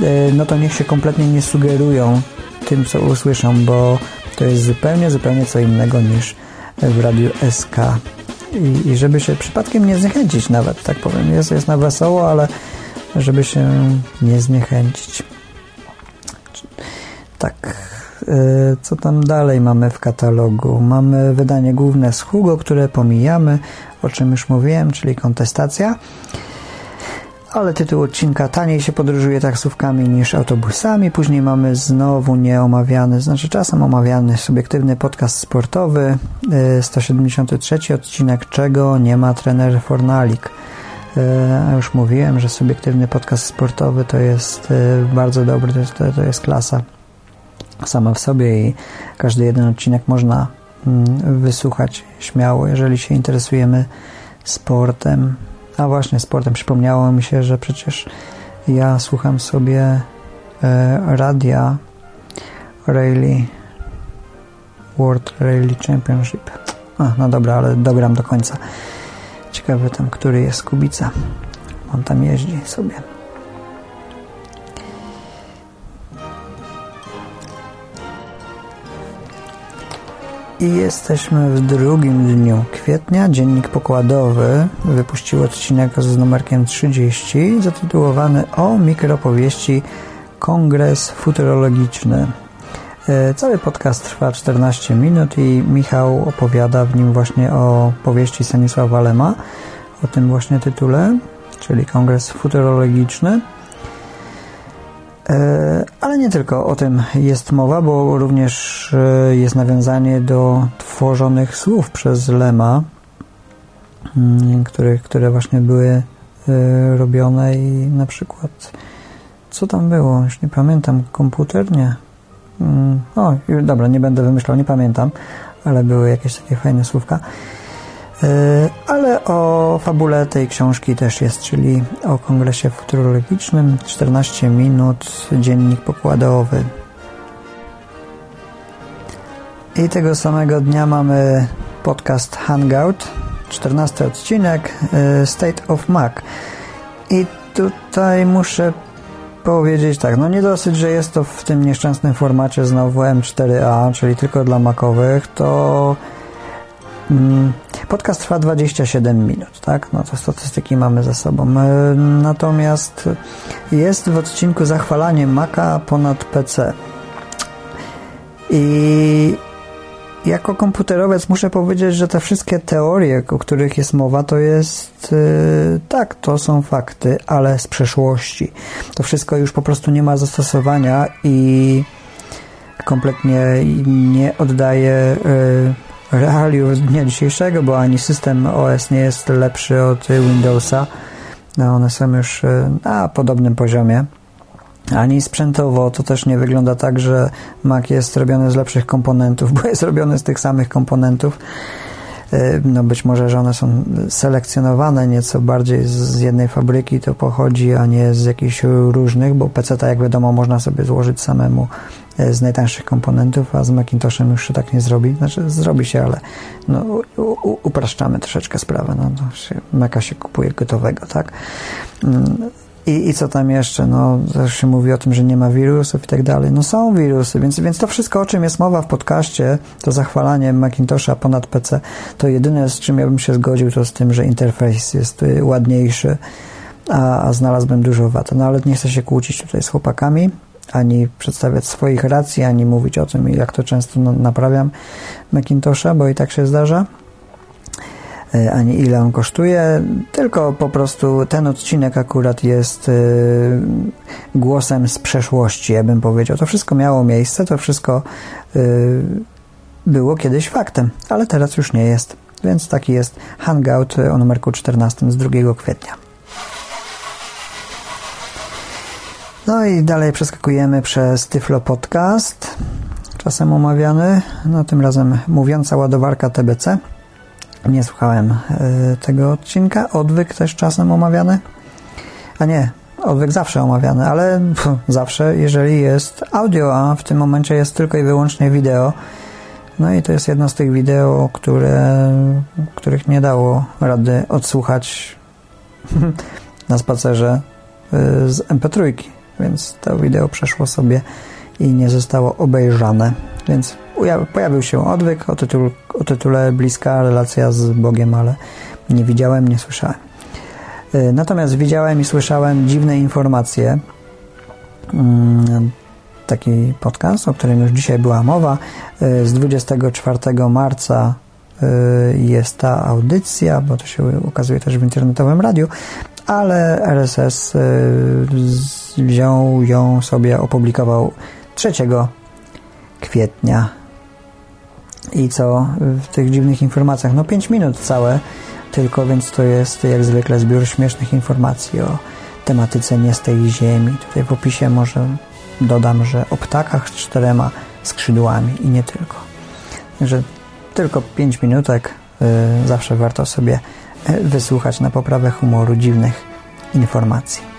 e, no to niech się kompletnie nie sugerują tym, co usłyszą, bo to jest zupełnie, zupełnie co innego niż w radiu SK. I, i żeby się przypadkiem nie zniechęcić nawet, tak powiem. Jest, jest na wesoło, ale żeby się nie zniechęcić. Tak, e, co tam dalej mamy w katalogu? Mamy wydanie główne z Hugo, które pomijamy, o czym już mówiłem, czyli kontestacja ale tytuł odcinka taniej się podróżuje taksówkami niż autobusami. Później mamy znowu nieomawiany, znaczy czasem omawiany subiektywny podcast sportowy, 173 y, odcinek, czego nie ma trener Fornalik. Y, już mówiłem, że subiektywny podcast sportowy to jest y, bardzo dobry, to jest, to jest klasa sama w sobie i każdy jeden odcinek można wysłuchać śmiało, jeżeli się interesujemy sportem. A właśnie, sportem. Przypomniało mi się, że przecież ja słucham sobie e, radia Rally World Rally Championship. A, no dobra, ale dogram do końca. Ciekawe tam, który jest Kubica. On tam jeździ sobie. I jesteśmy w drugim dniu kwietnia. Dziennik Pokładowy wypuścił odcinek z numerkiem 30 zatytułowany o mikropowieści Kongres Futurologiczny. E, cały podcast trwa 14 minut i Michał opowiada w nim właśnie o powieści Stanisława Lema, o tym właśnie tytule, czyli Kongres Futurologiczny. E, ale nie tylko o tym jest mowa, bo również e, jest nawiązanie do tworzonych słów przez Lema, mm, które, które właśnie były robione i na przykład co tam było? Już nie pamiętam. Komputer? Nie. Mm, o, dobra, nie będę wymyślał, nie pamiętam, ale były jakieś takie fajne słówka. E, ale o fabule tej książki też jest, czyli o kongresie futurologicznym 14 minut, dziennik pokładowy. I tego samego dnia mamy podcast Hangout, 14 odcinek e, State of Mac. I tutaj muszę powiedzieć tak, no nie dosyć, że jest to w tym nieszczęsnym formacie znowu M4A, czyli tylko dla makowych, to mm, podcast trwa 27 minut, tak? No to statystyki mamy za sobą. E, natomiast jest w odcinku zachwalanie Maca ponad PC. I jako komputerowiec muszę powiedzieć, że te wszystkie teorie, o których jest mowa, to jest yy, tak, to są fakty, ale z przeszłości. To wszystko już po prostu nie ma zastosowania i kompletnie nie oddaje yy, realiów dnia dzisiejszego, bo ani system OS nie jest lepszy od Windowsa. No, one są już yy, na podobnym poziomie ani sprzętowo to też nie wygląda tak, że Mac jest robiony z lepszych komponentów, bo jest robiony z tych samych komponentów. E, no być może, że one są selekcjonowane nieco bardziej z jednej fabryki to pochodzi, a nie z jakichś różnych, bo PC, jak wiadomo, można sobie złożyć samemu e, z najtańszych komponentów, a z Macintoshem już się tak nie zrobi. Znaczy zrobi się, ale no, upraszczamy troszeczkę sprawę. No, Maca się kupuje gotowego, tak? I, I co tam jeszcze? No, też się mówi o tym, że nie ma wirusów i tak dalej. No są wirusy, więc, więc to wszystko, o czym jest mowa w podcaście, to zachwalanie Macintosha ponad PC, to jedyne, z czym ja bym się zgodził, to z tym, że interfejs jest y, ładniejszy, a, a znalazłbym dużo wad. No ale nie chcę się kłócić tutaj z chłopakami, ani przedstawiać swoich racji, ani mówić o tym, jak to często naprawiam Macintosha, bo i tak się zdarza. E, ani ile on kosztuje, tylko po prostu ten odcinek akurat jest e, głosem z przeszłości, ja bym powiedział. To wszystko miało miejsce, to wszystko e, było kiedyś faktem, ale teraz już nie jest. Więc taki jest hangout o numerku 14 z 2 kwietnia. No i dalej przeskakujemy przez Tyflo Podcast, czasem omawiany, no tym razem mówiąca ładowarka TBC. Nie słuchałem e, tego odcinka. Odwyk też czasem omawiany. A nie, odwyk zawsze omawiany, ale pff, zawsze, jeżeli jest audio, a w tym momencie jest tylko i wyłącznie wideo. No i to jest jedno z tych wideo, które, których nie dało rady odsłuchać na spacerze e, z MP3, więc to wideo przeszło sobie i nie zostało obejrzane. Więc pojawił się odwyk o, tytuł, o tytule Bliska relacja z Bogiem, ale nie widziałem, nie słyszałem. Y, natomiast widziałem i słyszałem dziwne informacje. Mm, taki podcast, o którym już dzisiaj była mowa. Y, z 24 marca y, jest ta audycja, bo to się ukazuje też w internetowym radiu, ale RSS wziął ją sobie, opublikował 3 kwietnia i co w tych dziwnych informacjach? No 5 minut całe tylko, więc to jest jak zwykle zbiór śmiesznych informacji o tematyce nie z tej ziemi. Tutaj w opisie może dodam, że o ptakach z czterema skrzydłami i nie tylko. Także tylko 5 minutek y, zawsze warto sobie y, wysłuchać na poprawę humoru dziwnych informacji.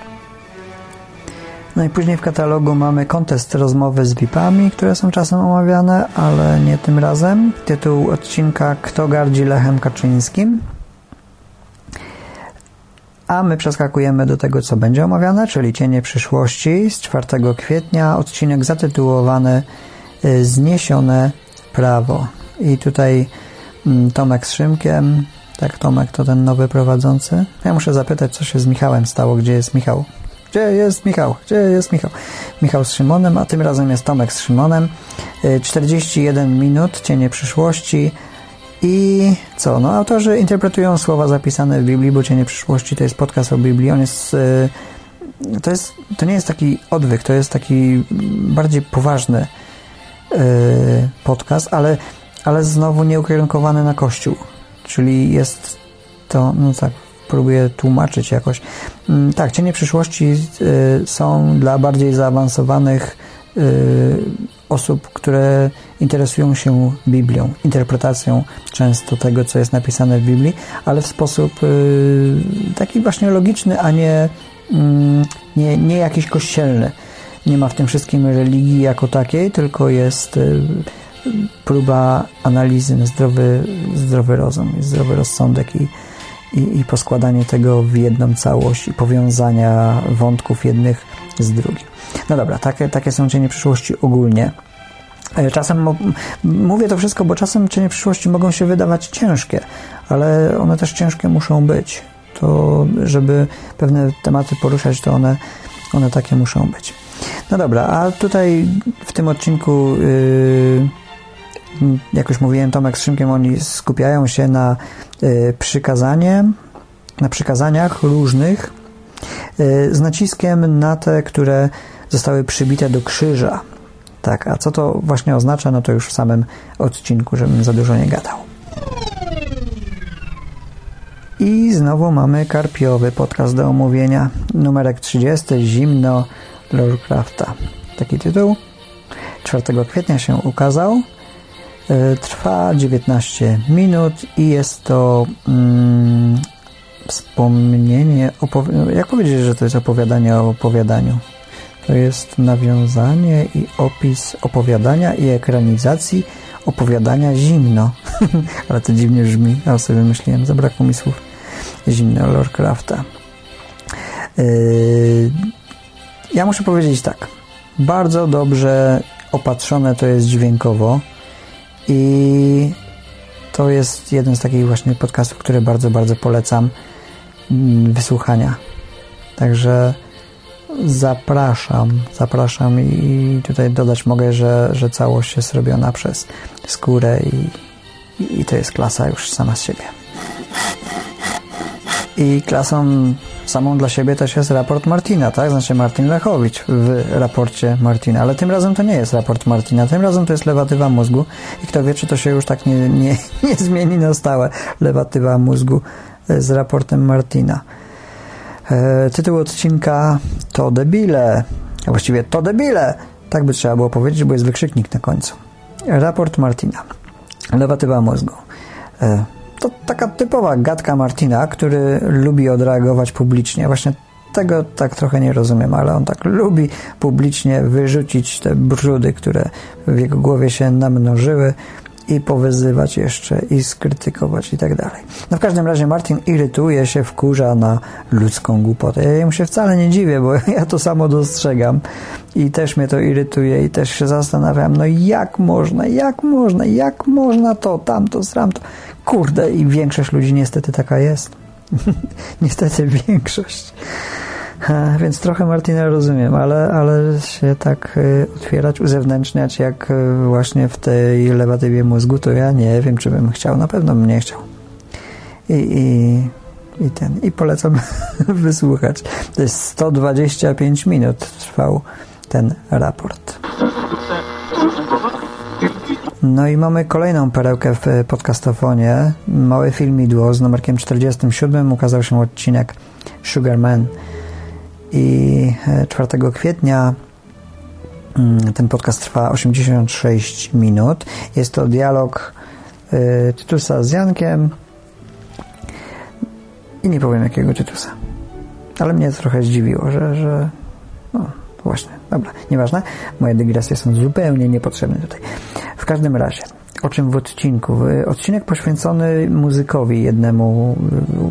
No i później w katalogu mamy kontest rozmowy z VIP-ami, które są czasem omawiane, ale nie tym razem. Tytuł odcinka Kto gardzi Lechem Kaczyńskim? A my przeskakujemy do tego, co będzie omawiane, czyli Cienie przyszłości z 4 kwietnia, odcinek zatytułowany y, Zniesione prawo. I tutaj mm, Tomek z Szymkiem, tak Tomek to ten nowy prowadzący. Ja muszę zapytać, co się z Michałem stało, gdzie jest Michał? Gdzie jest Michał? Gdzie jest Michał? Michał z Szymonem, a tym razem jest Tomek z Szymonem. 41 minut, Cienie przyszłości. I co? No, autorzy interpretują słowa zapisane w Biblii, bo Cienie przyszłości to jest podcast o Biblii. On jest. To, jest, to nie jest taki odwyk, to jest taki bardziej poważny podcast, ale, ale znowu nie ukierunkowany na Kościół. Czyli jest to, no tak, próbuję tłumaczyć jakoś. Mm, tak, cienie przyszłości y, są dla bardziej zaawansowanych y, osób, które interesują się Biblią, interpretacją często tego, co jest napisane w Biblii, ale w sposób y, taki właśnie logiczny, a nie, mm, nie, nie jakiś kościelny. Nie ma w tym wszystkim religii jako takiej, tylko jest próba analizy na zdrowy, zdrowy rozum, zdrowy rozsądek i, i, i poskładanie tego w jedną całość i powiązania wątków jednych z drugim. No dobra, takie, takie są cienie przyszłości ogólnie. E, czasem mówię to wszystko, bo czasem cienie przyszłości mogą się wydawać ciężkie, ale one też ciężkie muszą być. To, żeby pewne tematy poruszać, to one, one takie muszą być. No dobra, a tutaj w tym odcinku yy, jak już mówiłem, Tomek z Szymkiem, oni skupiają się na y, przykazanie, na przykazaniach różnych y, z naciskiem na te, które zostały przybite do krzyża. Tak, a co to właśnie oznacza, no to już w samym odcinku, żebym za dużo nie gadał. I znowu mamy karpiowy podcast do omówienia. Numerek 30, Zimno Lovecrafta. Taki tytuł. 4 kwietnia się ukazał. E, trwa 19 minut i jest to mm, wspomnienie, jak powiedzieć, że to jest opowiadanie o opowiadaniu? To jest nawiązanie i opis opowiadania i ekranizacji opowiadania zimno. Ale to dziwnie brzmi, ale sobie myślałem, zabrakło mi słów. Zimno Lovecrafta. Yy, ja muszę powiedzieć tak. Bardzo dobrze opatrzone to jest dźwiękowo i to jest jeden z takich właśnie podcastów, które bardzo, bardzo polecam mm, wysłuchania. Także zapraszam, zapraszam i tutaj dodać mogę, że, że całość jest robiona przez skórę i, i to jest klasa już sama z siebie. I klasą samą dla siebie też jest raport Martina, tak? Znaczy Martin Lechowicz w raporcie Martina, ale tym razem to nie jest raport Martina, tym razem to jest lewatywa mózgu i kto wie, czy to się już tak nie, nie, nie zmieni na stałe, lewatywa mózgu e, z raportem Martina. E, tytuł odcinka to debile, a właściwie to debile, tak by trzeba było powiedzieć, bo jest wykrzyknik na końcu. Raport Martina. Lewatywa mózgu. E, to taka typowa gadka Martina, który lubi odreagować publicznie. Właśnie tego tak trochę nie rozumiem, ale on tak lubi publicznie wyrzucić te brudy, które w jego głowie się namnożyły i powyzywać jeszcze i skrytykować i tak dalej. No w każdym razie Martin irytuje się, wkurza na ludzką głupotę. Ja mu się wcale nie dziwię, bo ja to samo dostrzegam i też mnie to irytuje i też się zastanawiam, no jak można, jak można, jak można to, tamto, to. Kurde, i większość ludzi niestety taka jest. niestety większość. Więc trochę Martina rozumiem, ale, ale się tak y, otwierać, uzewnętrzniać jak y, właśnie w tej lewatywie mózgu, to ja nie wiem, czy bym chciał. Na pewno bym nie chciał. I, i, i ten, i polecam wysłuchać. To jest 125 minut trwał ten raport. No i mamy kolejną perełkę w podcastofonie. Małe filmidło z numerkiem 47 ukazał się odcinek Sugarman i 4 e, kwietnia mm, ten podcast trwa 86 minut. Jest to dialog y, Tytusa z Jankiem i nie powiem jakiego Tytusa. Ale mnie trochę zdziwiło, że, że no właśnie, dobra, nieważne. Moje dygresje są zupełnie niepotrzebne tutaj. W każdym razie, o czym w odcinku? Odcinek poświęcony muzykowi jednemu,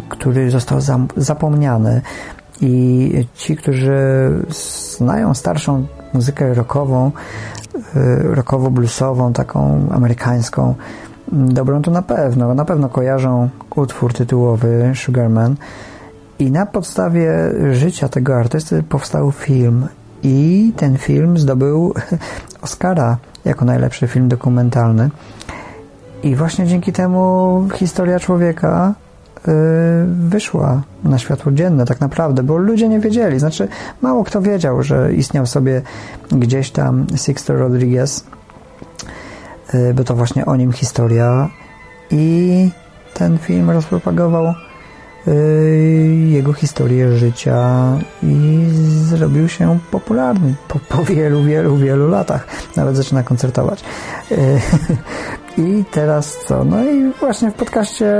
który został zapomniany i ci, którzy znają starszą muzykę rockową, y, rockowo-bluesową, taką amerykańską, dobrą to na pewno. Na pewno kojarzą utwór tytułowy Sugarman I na podstawie życia tego artysty powstał film. I ten film zdobył Oscara jako najlepszy film dokumentalny. I właśnie dzięki temu historia człowieka yy, wyszła na światło dzienne tak naprawdę, bo ludzie nie wiedzieli. Znaczy, mało kto wiedział, że istniał sobie gdzieś tam Sixto Rodriguez, yy, bo to właśnie o nim historia. I ten film rozpropagował Y, jego historię życia i zrobił się popularny po, po wielu, wielu, wielu latach. Nawet zaczyna koncertować. Y, I teraz co? No i właśnie w podcaście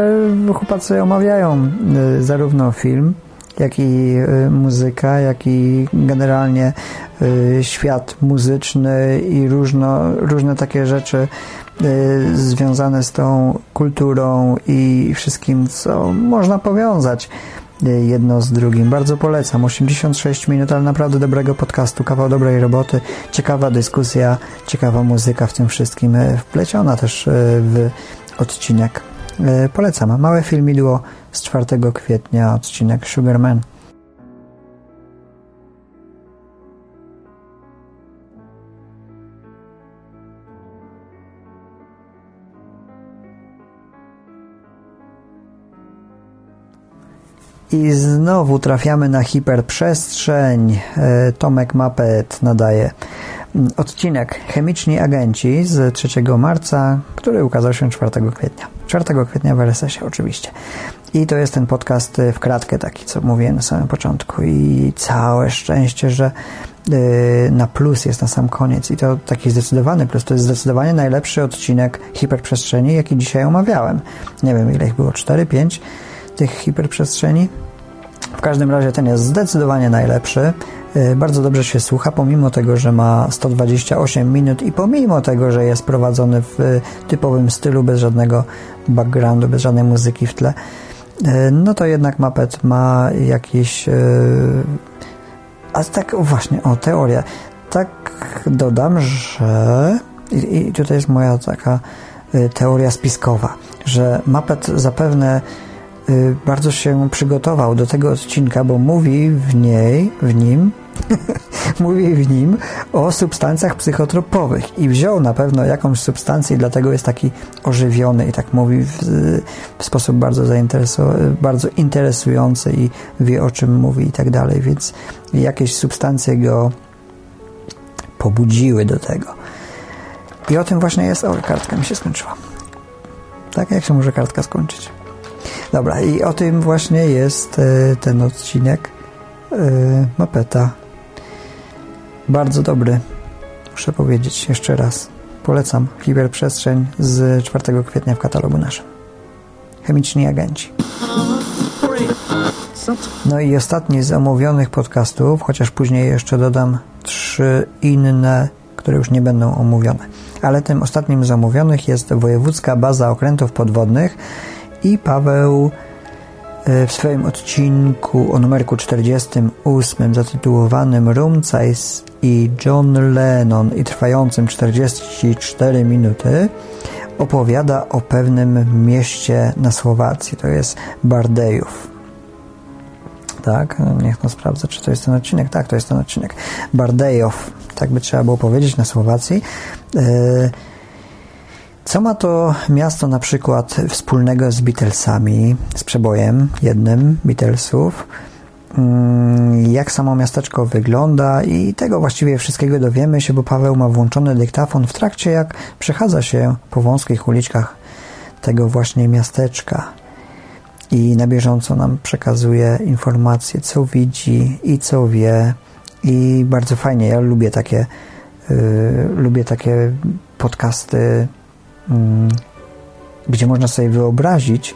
chłopacy omawiają y, zarówno film, jak i muzyka, jak i generalnie świat muzyczny i różno, różne takie rzeczy Y, związane z tą kulturą i wszystkim, co można powiązać y, jedno z drugim. Bardzo polecam. 86 minut, ale naprawdę dobrego podcastu, kawał dobrej roboty, ciekawa dyskusja, ciekawa muzyka w tym wszystkim, y, wpleciona też w odcinek. Polecam. Małe filmidło z 4 kwietnia, odcinek Sugarman. I znowu trafiamy na hiperprzestrzeń. E, Tomek Mapet nadaje odcinek Chemiczni Agenci z 3 marca, który ukazał się 4 kwietnia. 4 kwietnia w RSS-ie oczywiście. I to jest ten podcast w kratkę taki, co mówiłem na samym początku. I całe szczęście, że e, na plus jest na sam koniec i to taki zdecydowany plus. To jest zdecydowanie najlepszy odcinek hiperprzestrzeni, jaki dzisiaj omawiałem. Nie wiem, ile ich było, 4, 5 tych hiperprzestrzeni. W każdym razie ten jest zdecydowanie najlepszy. Y, bardzo dobrze się słucha, pomimo tego, że ma 128 minut i pomimo tego, że jest prowadzony w typowym stylu, bez żadnego backgroundu, bez żadnej muzyki w tle, y, no to jednak Mapet ma jakieś... Y, a tak właśnie, o, teoria. Tak dodam, że... I, tutaj jest moja taka teoria spiskowa, że Mapet zapewne Y, bardzo się przygotował do tego odcinka, bo mówi w niej, w nim, mówi w nim o substancjach psychotropowych i wziął na pewno jakąś substancję i dlatego jest taki ożywiony i tak mówi w, w sposób bardzo, bardzo interesujący i wie o czym mówi i tak dalej, więc jakieś substancje go pobudziły do tego. I o tym właśnie jest, o, kartka mi się skończyła. Tak, jak się może kartka skończyć? Dobra, i o tym właśnie jest e, ten odcinek e, Mapeta. Bardzo dobry, muszę powiedzieć jeszcze raz. Polecam Hiperprzestrzeń z 4 kwietnia w katalogu naszym. Chemiczni agenci. No i ostatni z omówionych podcastów, chociaż później jeszcze dodam trzy inne, które już nie będą omówione. Ale tym ostatnim z omówionych jest Wojewódzka Baza Okrętów Podwodnych i Paweł e, w swoim odcinku o numerku 48 zatytułowanym Room i John Lennon i trwającym 44 minuty opowiada o pewnym mieście na Słowacji. To jest Bardejów. Tak, niech no sprawdzę, czy to jest ten odcinek. Tak, to jest ten odcinek. Bardejów. Tak by trzeba było powiedzieć na Słowacji. Yy, co ma to miasto na przykład wspólnego z Beatlesami, z przebojem jednym Beatlesów? Mm, jak samo miasteczko wygląda? I tego właściwie wszystkiego dowiemy się, bo Paweł ma włączony dyktafon w trakcie jak przechadza się po wąskich uliczkach tego właśnie miasteczka. I na bieżąco nam przekazuje informacje, co widzi i co wie. I bardzo fajnie, ja lubię takie yy, lubię takie podcasty gdzie można sobie wyobrazić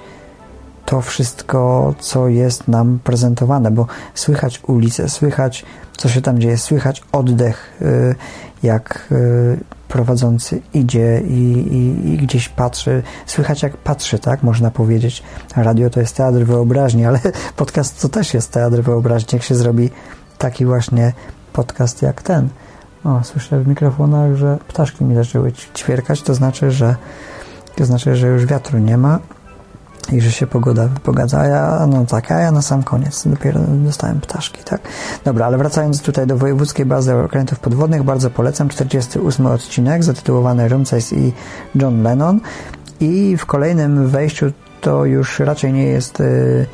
to wszystko, co jest nam prezentowane, bo słychać ulicę, słychać, co się tam dzieje, słychać oddech, y, jak y, prowadzący idzie i, i, i, gdzieś patrzy, słychać jak patrzy, tak, można powiedzieć. Radio to jest teatr wyobraźni, ale podcast to też jest teatr wyobraźni, jak się zrobi taki właśnie podcast jak ten. O, słyszę w mikrofonach, że ptaszki mi zaczęły ćwierkać, to znaczy, że to znaczy, że już wiatru nie ma i że się pogoda wypogadza, a ja, no tak, a ja na sam koniec dopiero dostałem ptaszki, tak? Dobra, ale wracając tutaj do Wojewódzkiej Bazy Okrętów Podwodnych, bardzo polecam 48 odcinek zatytułowany Rumcajs i John Lennon i w kolejnym wejściu to już raczej nie jest y,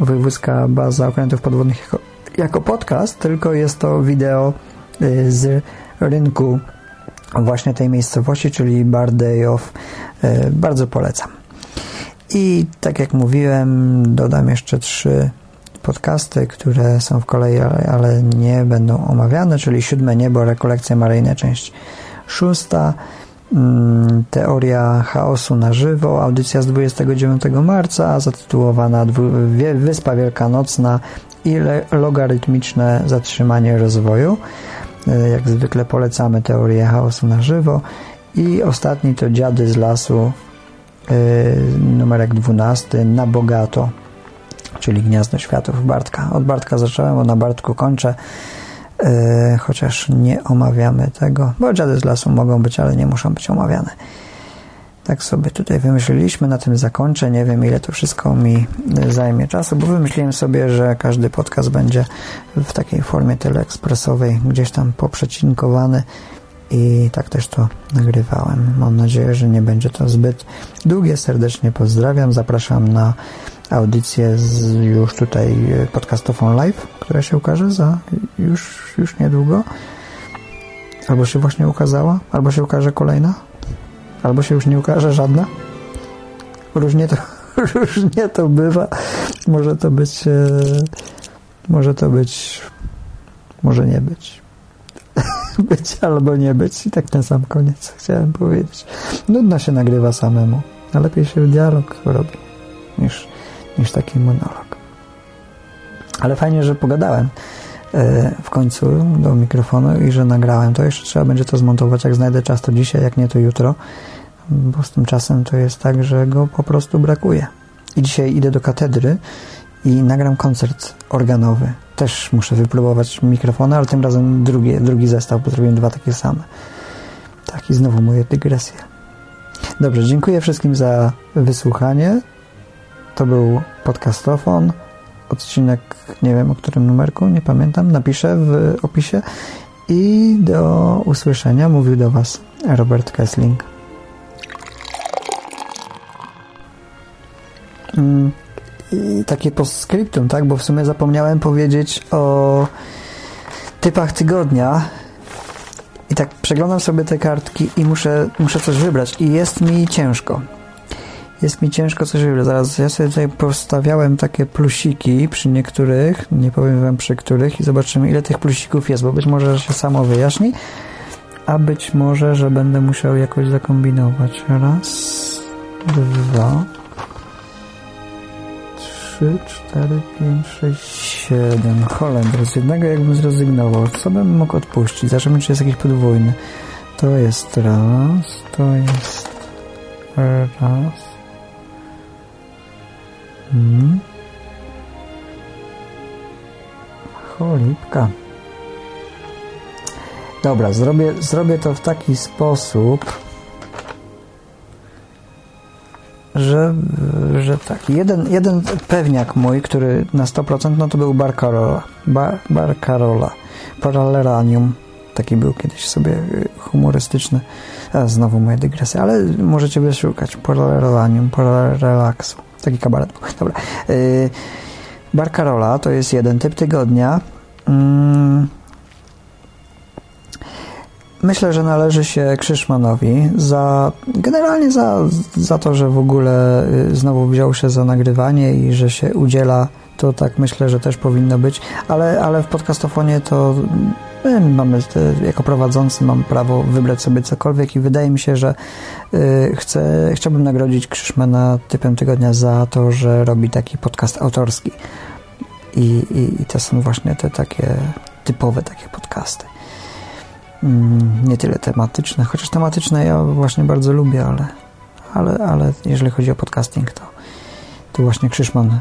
Wojewódzka Baza Okrętów Podwodnych jako, jako podcast, tylko jest to wideo z rynku właśnie tej miejscowości, czyli Bar Day Off. Y, bardzo polecam. I tak jak mówiłem, dodam jeszcze trzy podcasty, które są w kolei, ale, ale nie będą omawiane, czyli Siódme Niebo, Rekolekcje Maryjne, część szósta, mm, Teoria chaosu na żywo, audycja z 29 marca, zatytułowana Wyspa Wielkanocna i logarytmiczne zatrzymanie rozwoju. E, jak zwykle polecamy teorię chaosu na żywo. I ostatni to Dziady z lasu, Y, numerek 12 na bogato, czyli Gniazdo Światów Bartka. Od Bartka zacząłem, bo na Bartku kończę, y, chociaż nie omawiamy tego, bo dziady z lasu mogą być, ale nie muszą być omawiane. Tak sobie tutaj wymyśliliśmy, na tym zakończę. Nie wiem, ile to wszystko mi zajmie czasu, bo wymyśliłem sobie, że każdy podcast będzie w takiej formie teleekspresowej, gdzieś tam poprzecinkowany i tak też to nagrywałem. Mam nadzieję, że nie będzie to zbyt długie. Serdecznie pozdrawiam. Zapraszam na audycję z już tutaj podcastofon live, która się ukaże za już, już niedługo. Albo się właśnie ukazała, albo się ukaże kolejna, albo się już nie ukaże żadna. Różnie to, różnie to bywa. Może to być, e, może to być, może nie być. być albo nie być. I tak na sam koniec chciałem powiedzieć. Nudno się nagrywa samemu, a lepiej się dialog robi niż, niż taki monolog. Ale fajnie, że pogadałem e, w końcu do mikrofonu i że nagrałem. To jeszcze trzeba będzie to zmontować. Jak znajdę czas, to dzisiaj, jak nie, to jutro. Bo z tym czasem to jest tak, że go po prostu brakuje. I dzisiaj idę do katedry i nagram koncert organowy też muszę wypróbować mikrofony, ale tym razem drugi, drugi zestaw, bo zrobiłem dwa takie same. Tak, i znowu moje dygresje. Dobrze, dziękuję wszystkim za wysłuchanie. To był podcastofon. Odcinek, nie wiem o którym numerku, nie pamiętam, napiszę w opisie. I do usłyszenia. Mówił do Was Robert Kessling. Takie postscriptum, tak? Bo w sumie zapomniałem powiedzieć o typach tygodnia. I tak przeglądam sobie te kartki i muszę, muszę coś wybrać. I jest mi ciężko. Jest mi ciężko coś wybrać. Zaraz ja sobie tutaj postawiałem takie plusiki przy niektórych, nie powiem wam przy których i zobaczymy ile tych plusików jest, bo być może, że się samo wyjaśni, a być może, że będę musiał jakoś zakombinować. Raz, dwa, 3, 4, 5, 6, 7. Holender. Z jednego jakbym zrezygnował. Co bym mógł odpuścić? Zobaczymy, czy jest jakiś podwójny. To jest raz. To jest raz. Hmm. Cholipka. Dobra, zrobię, zrobię to w taki sposób, że, że tak. Jeden, jeden pewniak mój, który na 100% no to był Barcarola. Bar, Barcarola. Paralelanium. Taki był kiedyś sobie humorystyczny. A, znowu moje dygresje, ale możecie wyszukać. Paralelanium, Paralelaksu. Taki kabaret. Dobra. Yy, Barcarola to jest jeden typ tygodnia. Yy, Myślę, że należy się Krzyszmanowi za generalnie za, za to, że w ogóle y, znowu wziął się za nagrywanie i że się udziela, to tak myślę, że też powinno być, ale, ale w podcastofonie to my mamy, jako prowadzący mam prawo wybrać sobie cokolwiek i wydaje mi się, że y, chcę, chciałbym nagrodzić Krzyszmana typem tygodnia za to, że robi taki podcast autorski i, i, i to są właśnie te takie typowe takie podcasty. Mm, nie tyle tematyczne, chociaż tematyczne ja właśnie bardzo lubię, ale, ale, ale jeżeli chodzi o podcasting, to, to właśnie Krzyszman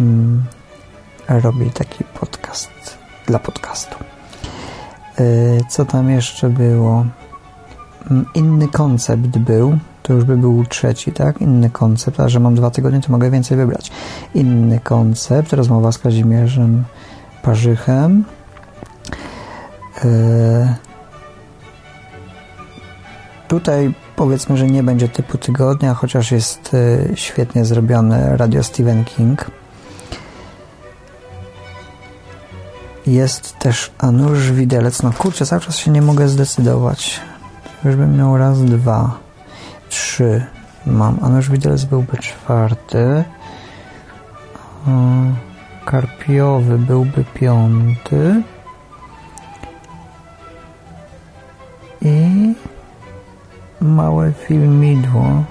mm, robi taki podcast dla podcastu. Yy, co tam jeszcze było? Mm, inny koncept był, to już by był trzeci, tak? Inny koncept, a że mam dwa tygodnie, to mogę więcej wybrać. Inny koncept, rozmowa z Kazimierzem Parzychem. Yy... Tutaj powiedzmy, że nie będzie typu tygodnia, chociaż jest yy, świetnie zrobione radio Stephen King. Jest też Anusz Widelec. No kurczę, cały czas się nie mogę zdecydować. Już bym miał raz, dwa, trzy. Mam. Anusz Widelec byłby czwarty. Karpiowy byłby piąty. I małe filmidło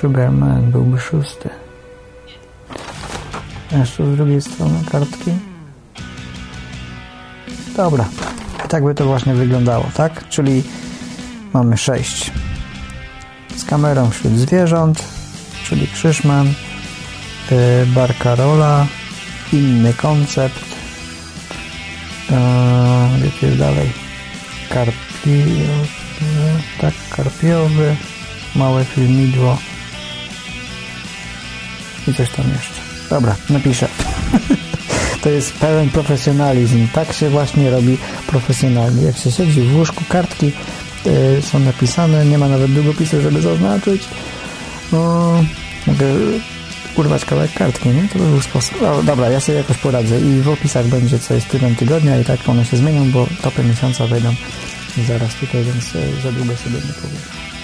Sugarman byłby szósty. Jeszcze z drugiej strony kartki. Dobra. Tak by to właśnie wyglądało, tak? Czyli mamy 6. Z kamerą wśród zwierząt, czyli Krzyszman, yy, Barcarola, inny koncept. Yy, jest dalej? Karpiowy, tak, karpiowy, małe filmidło i coś tam jeszcze. Dobra, napiszę. to jest pełen profesjonalizm. Tak się właśnie robi profesjonalnie. Jak się siedzi w łóżku, kartki yy, są napisane, nie ma nawet długopisu, żeby zaznaczyć. No, mogę urwać kawałek kartki, nie? To by był sposób. Dobra, ja sobie jakoś poradzę i w opisach będzie, co jest typem tygodnia i tak one się zmienią, bo topy miesiąca wejdą zaraz tutaj, więc za długo sobie nie powiem.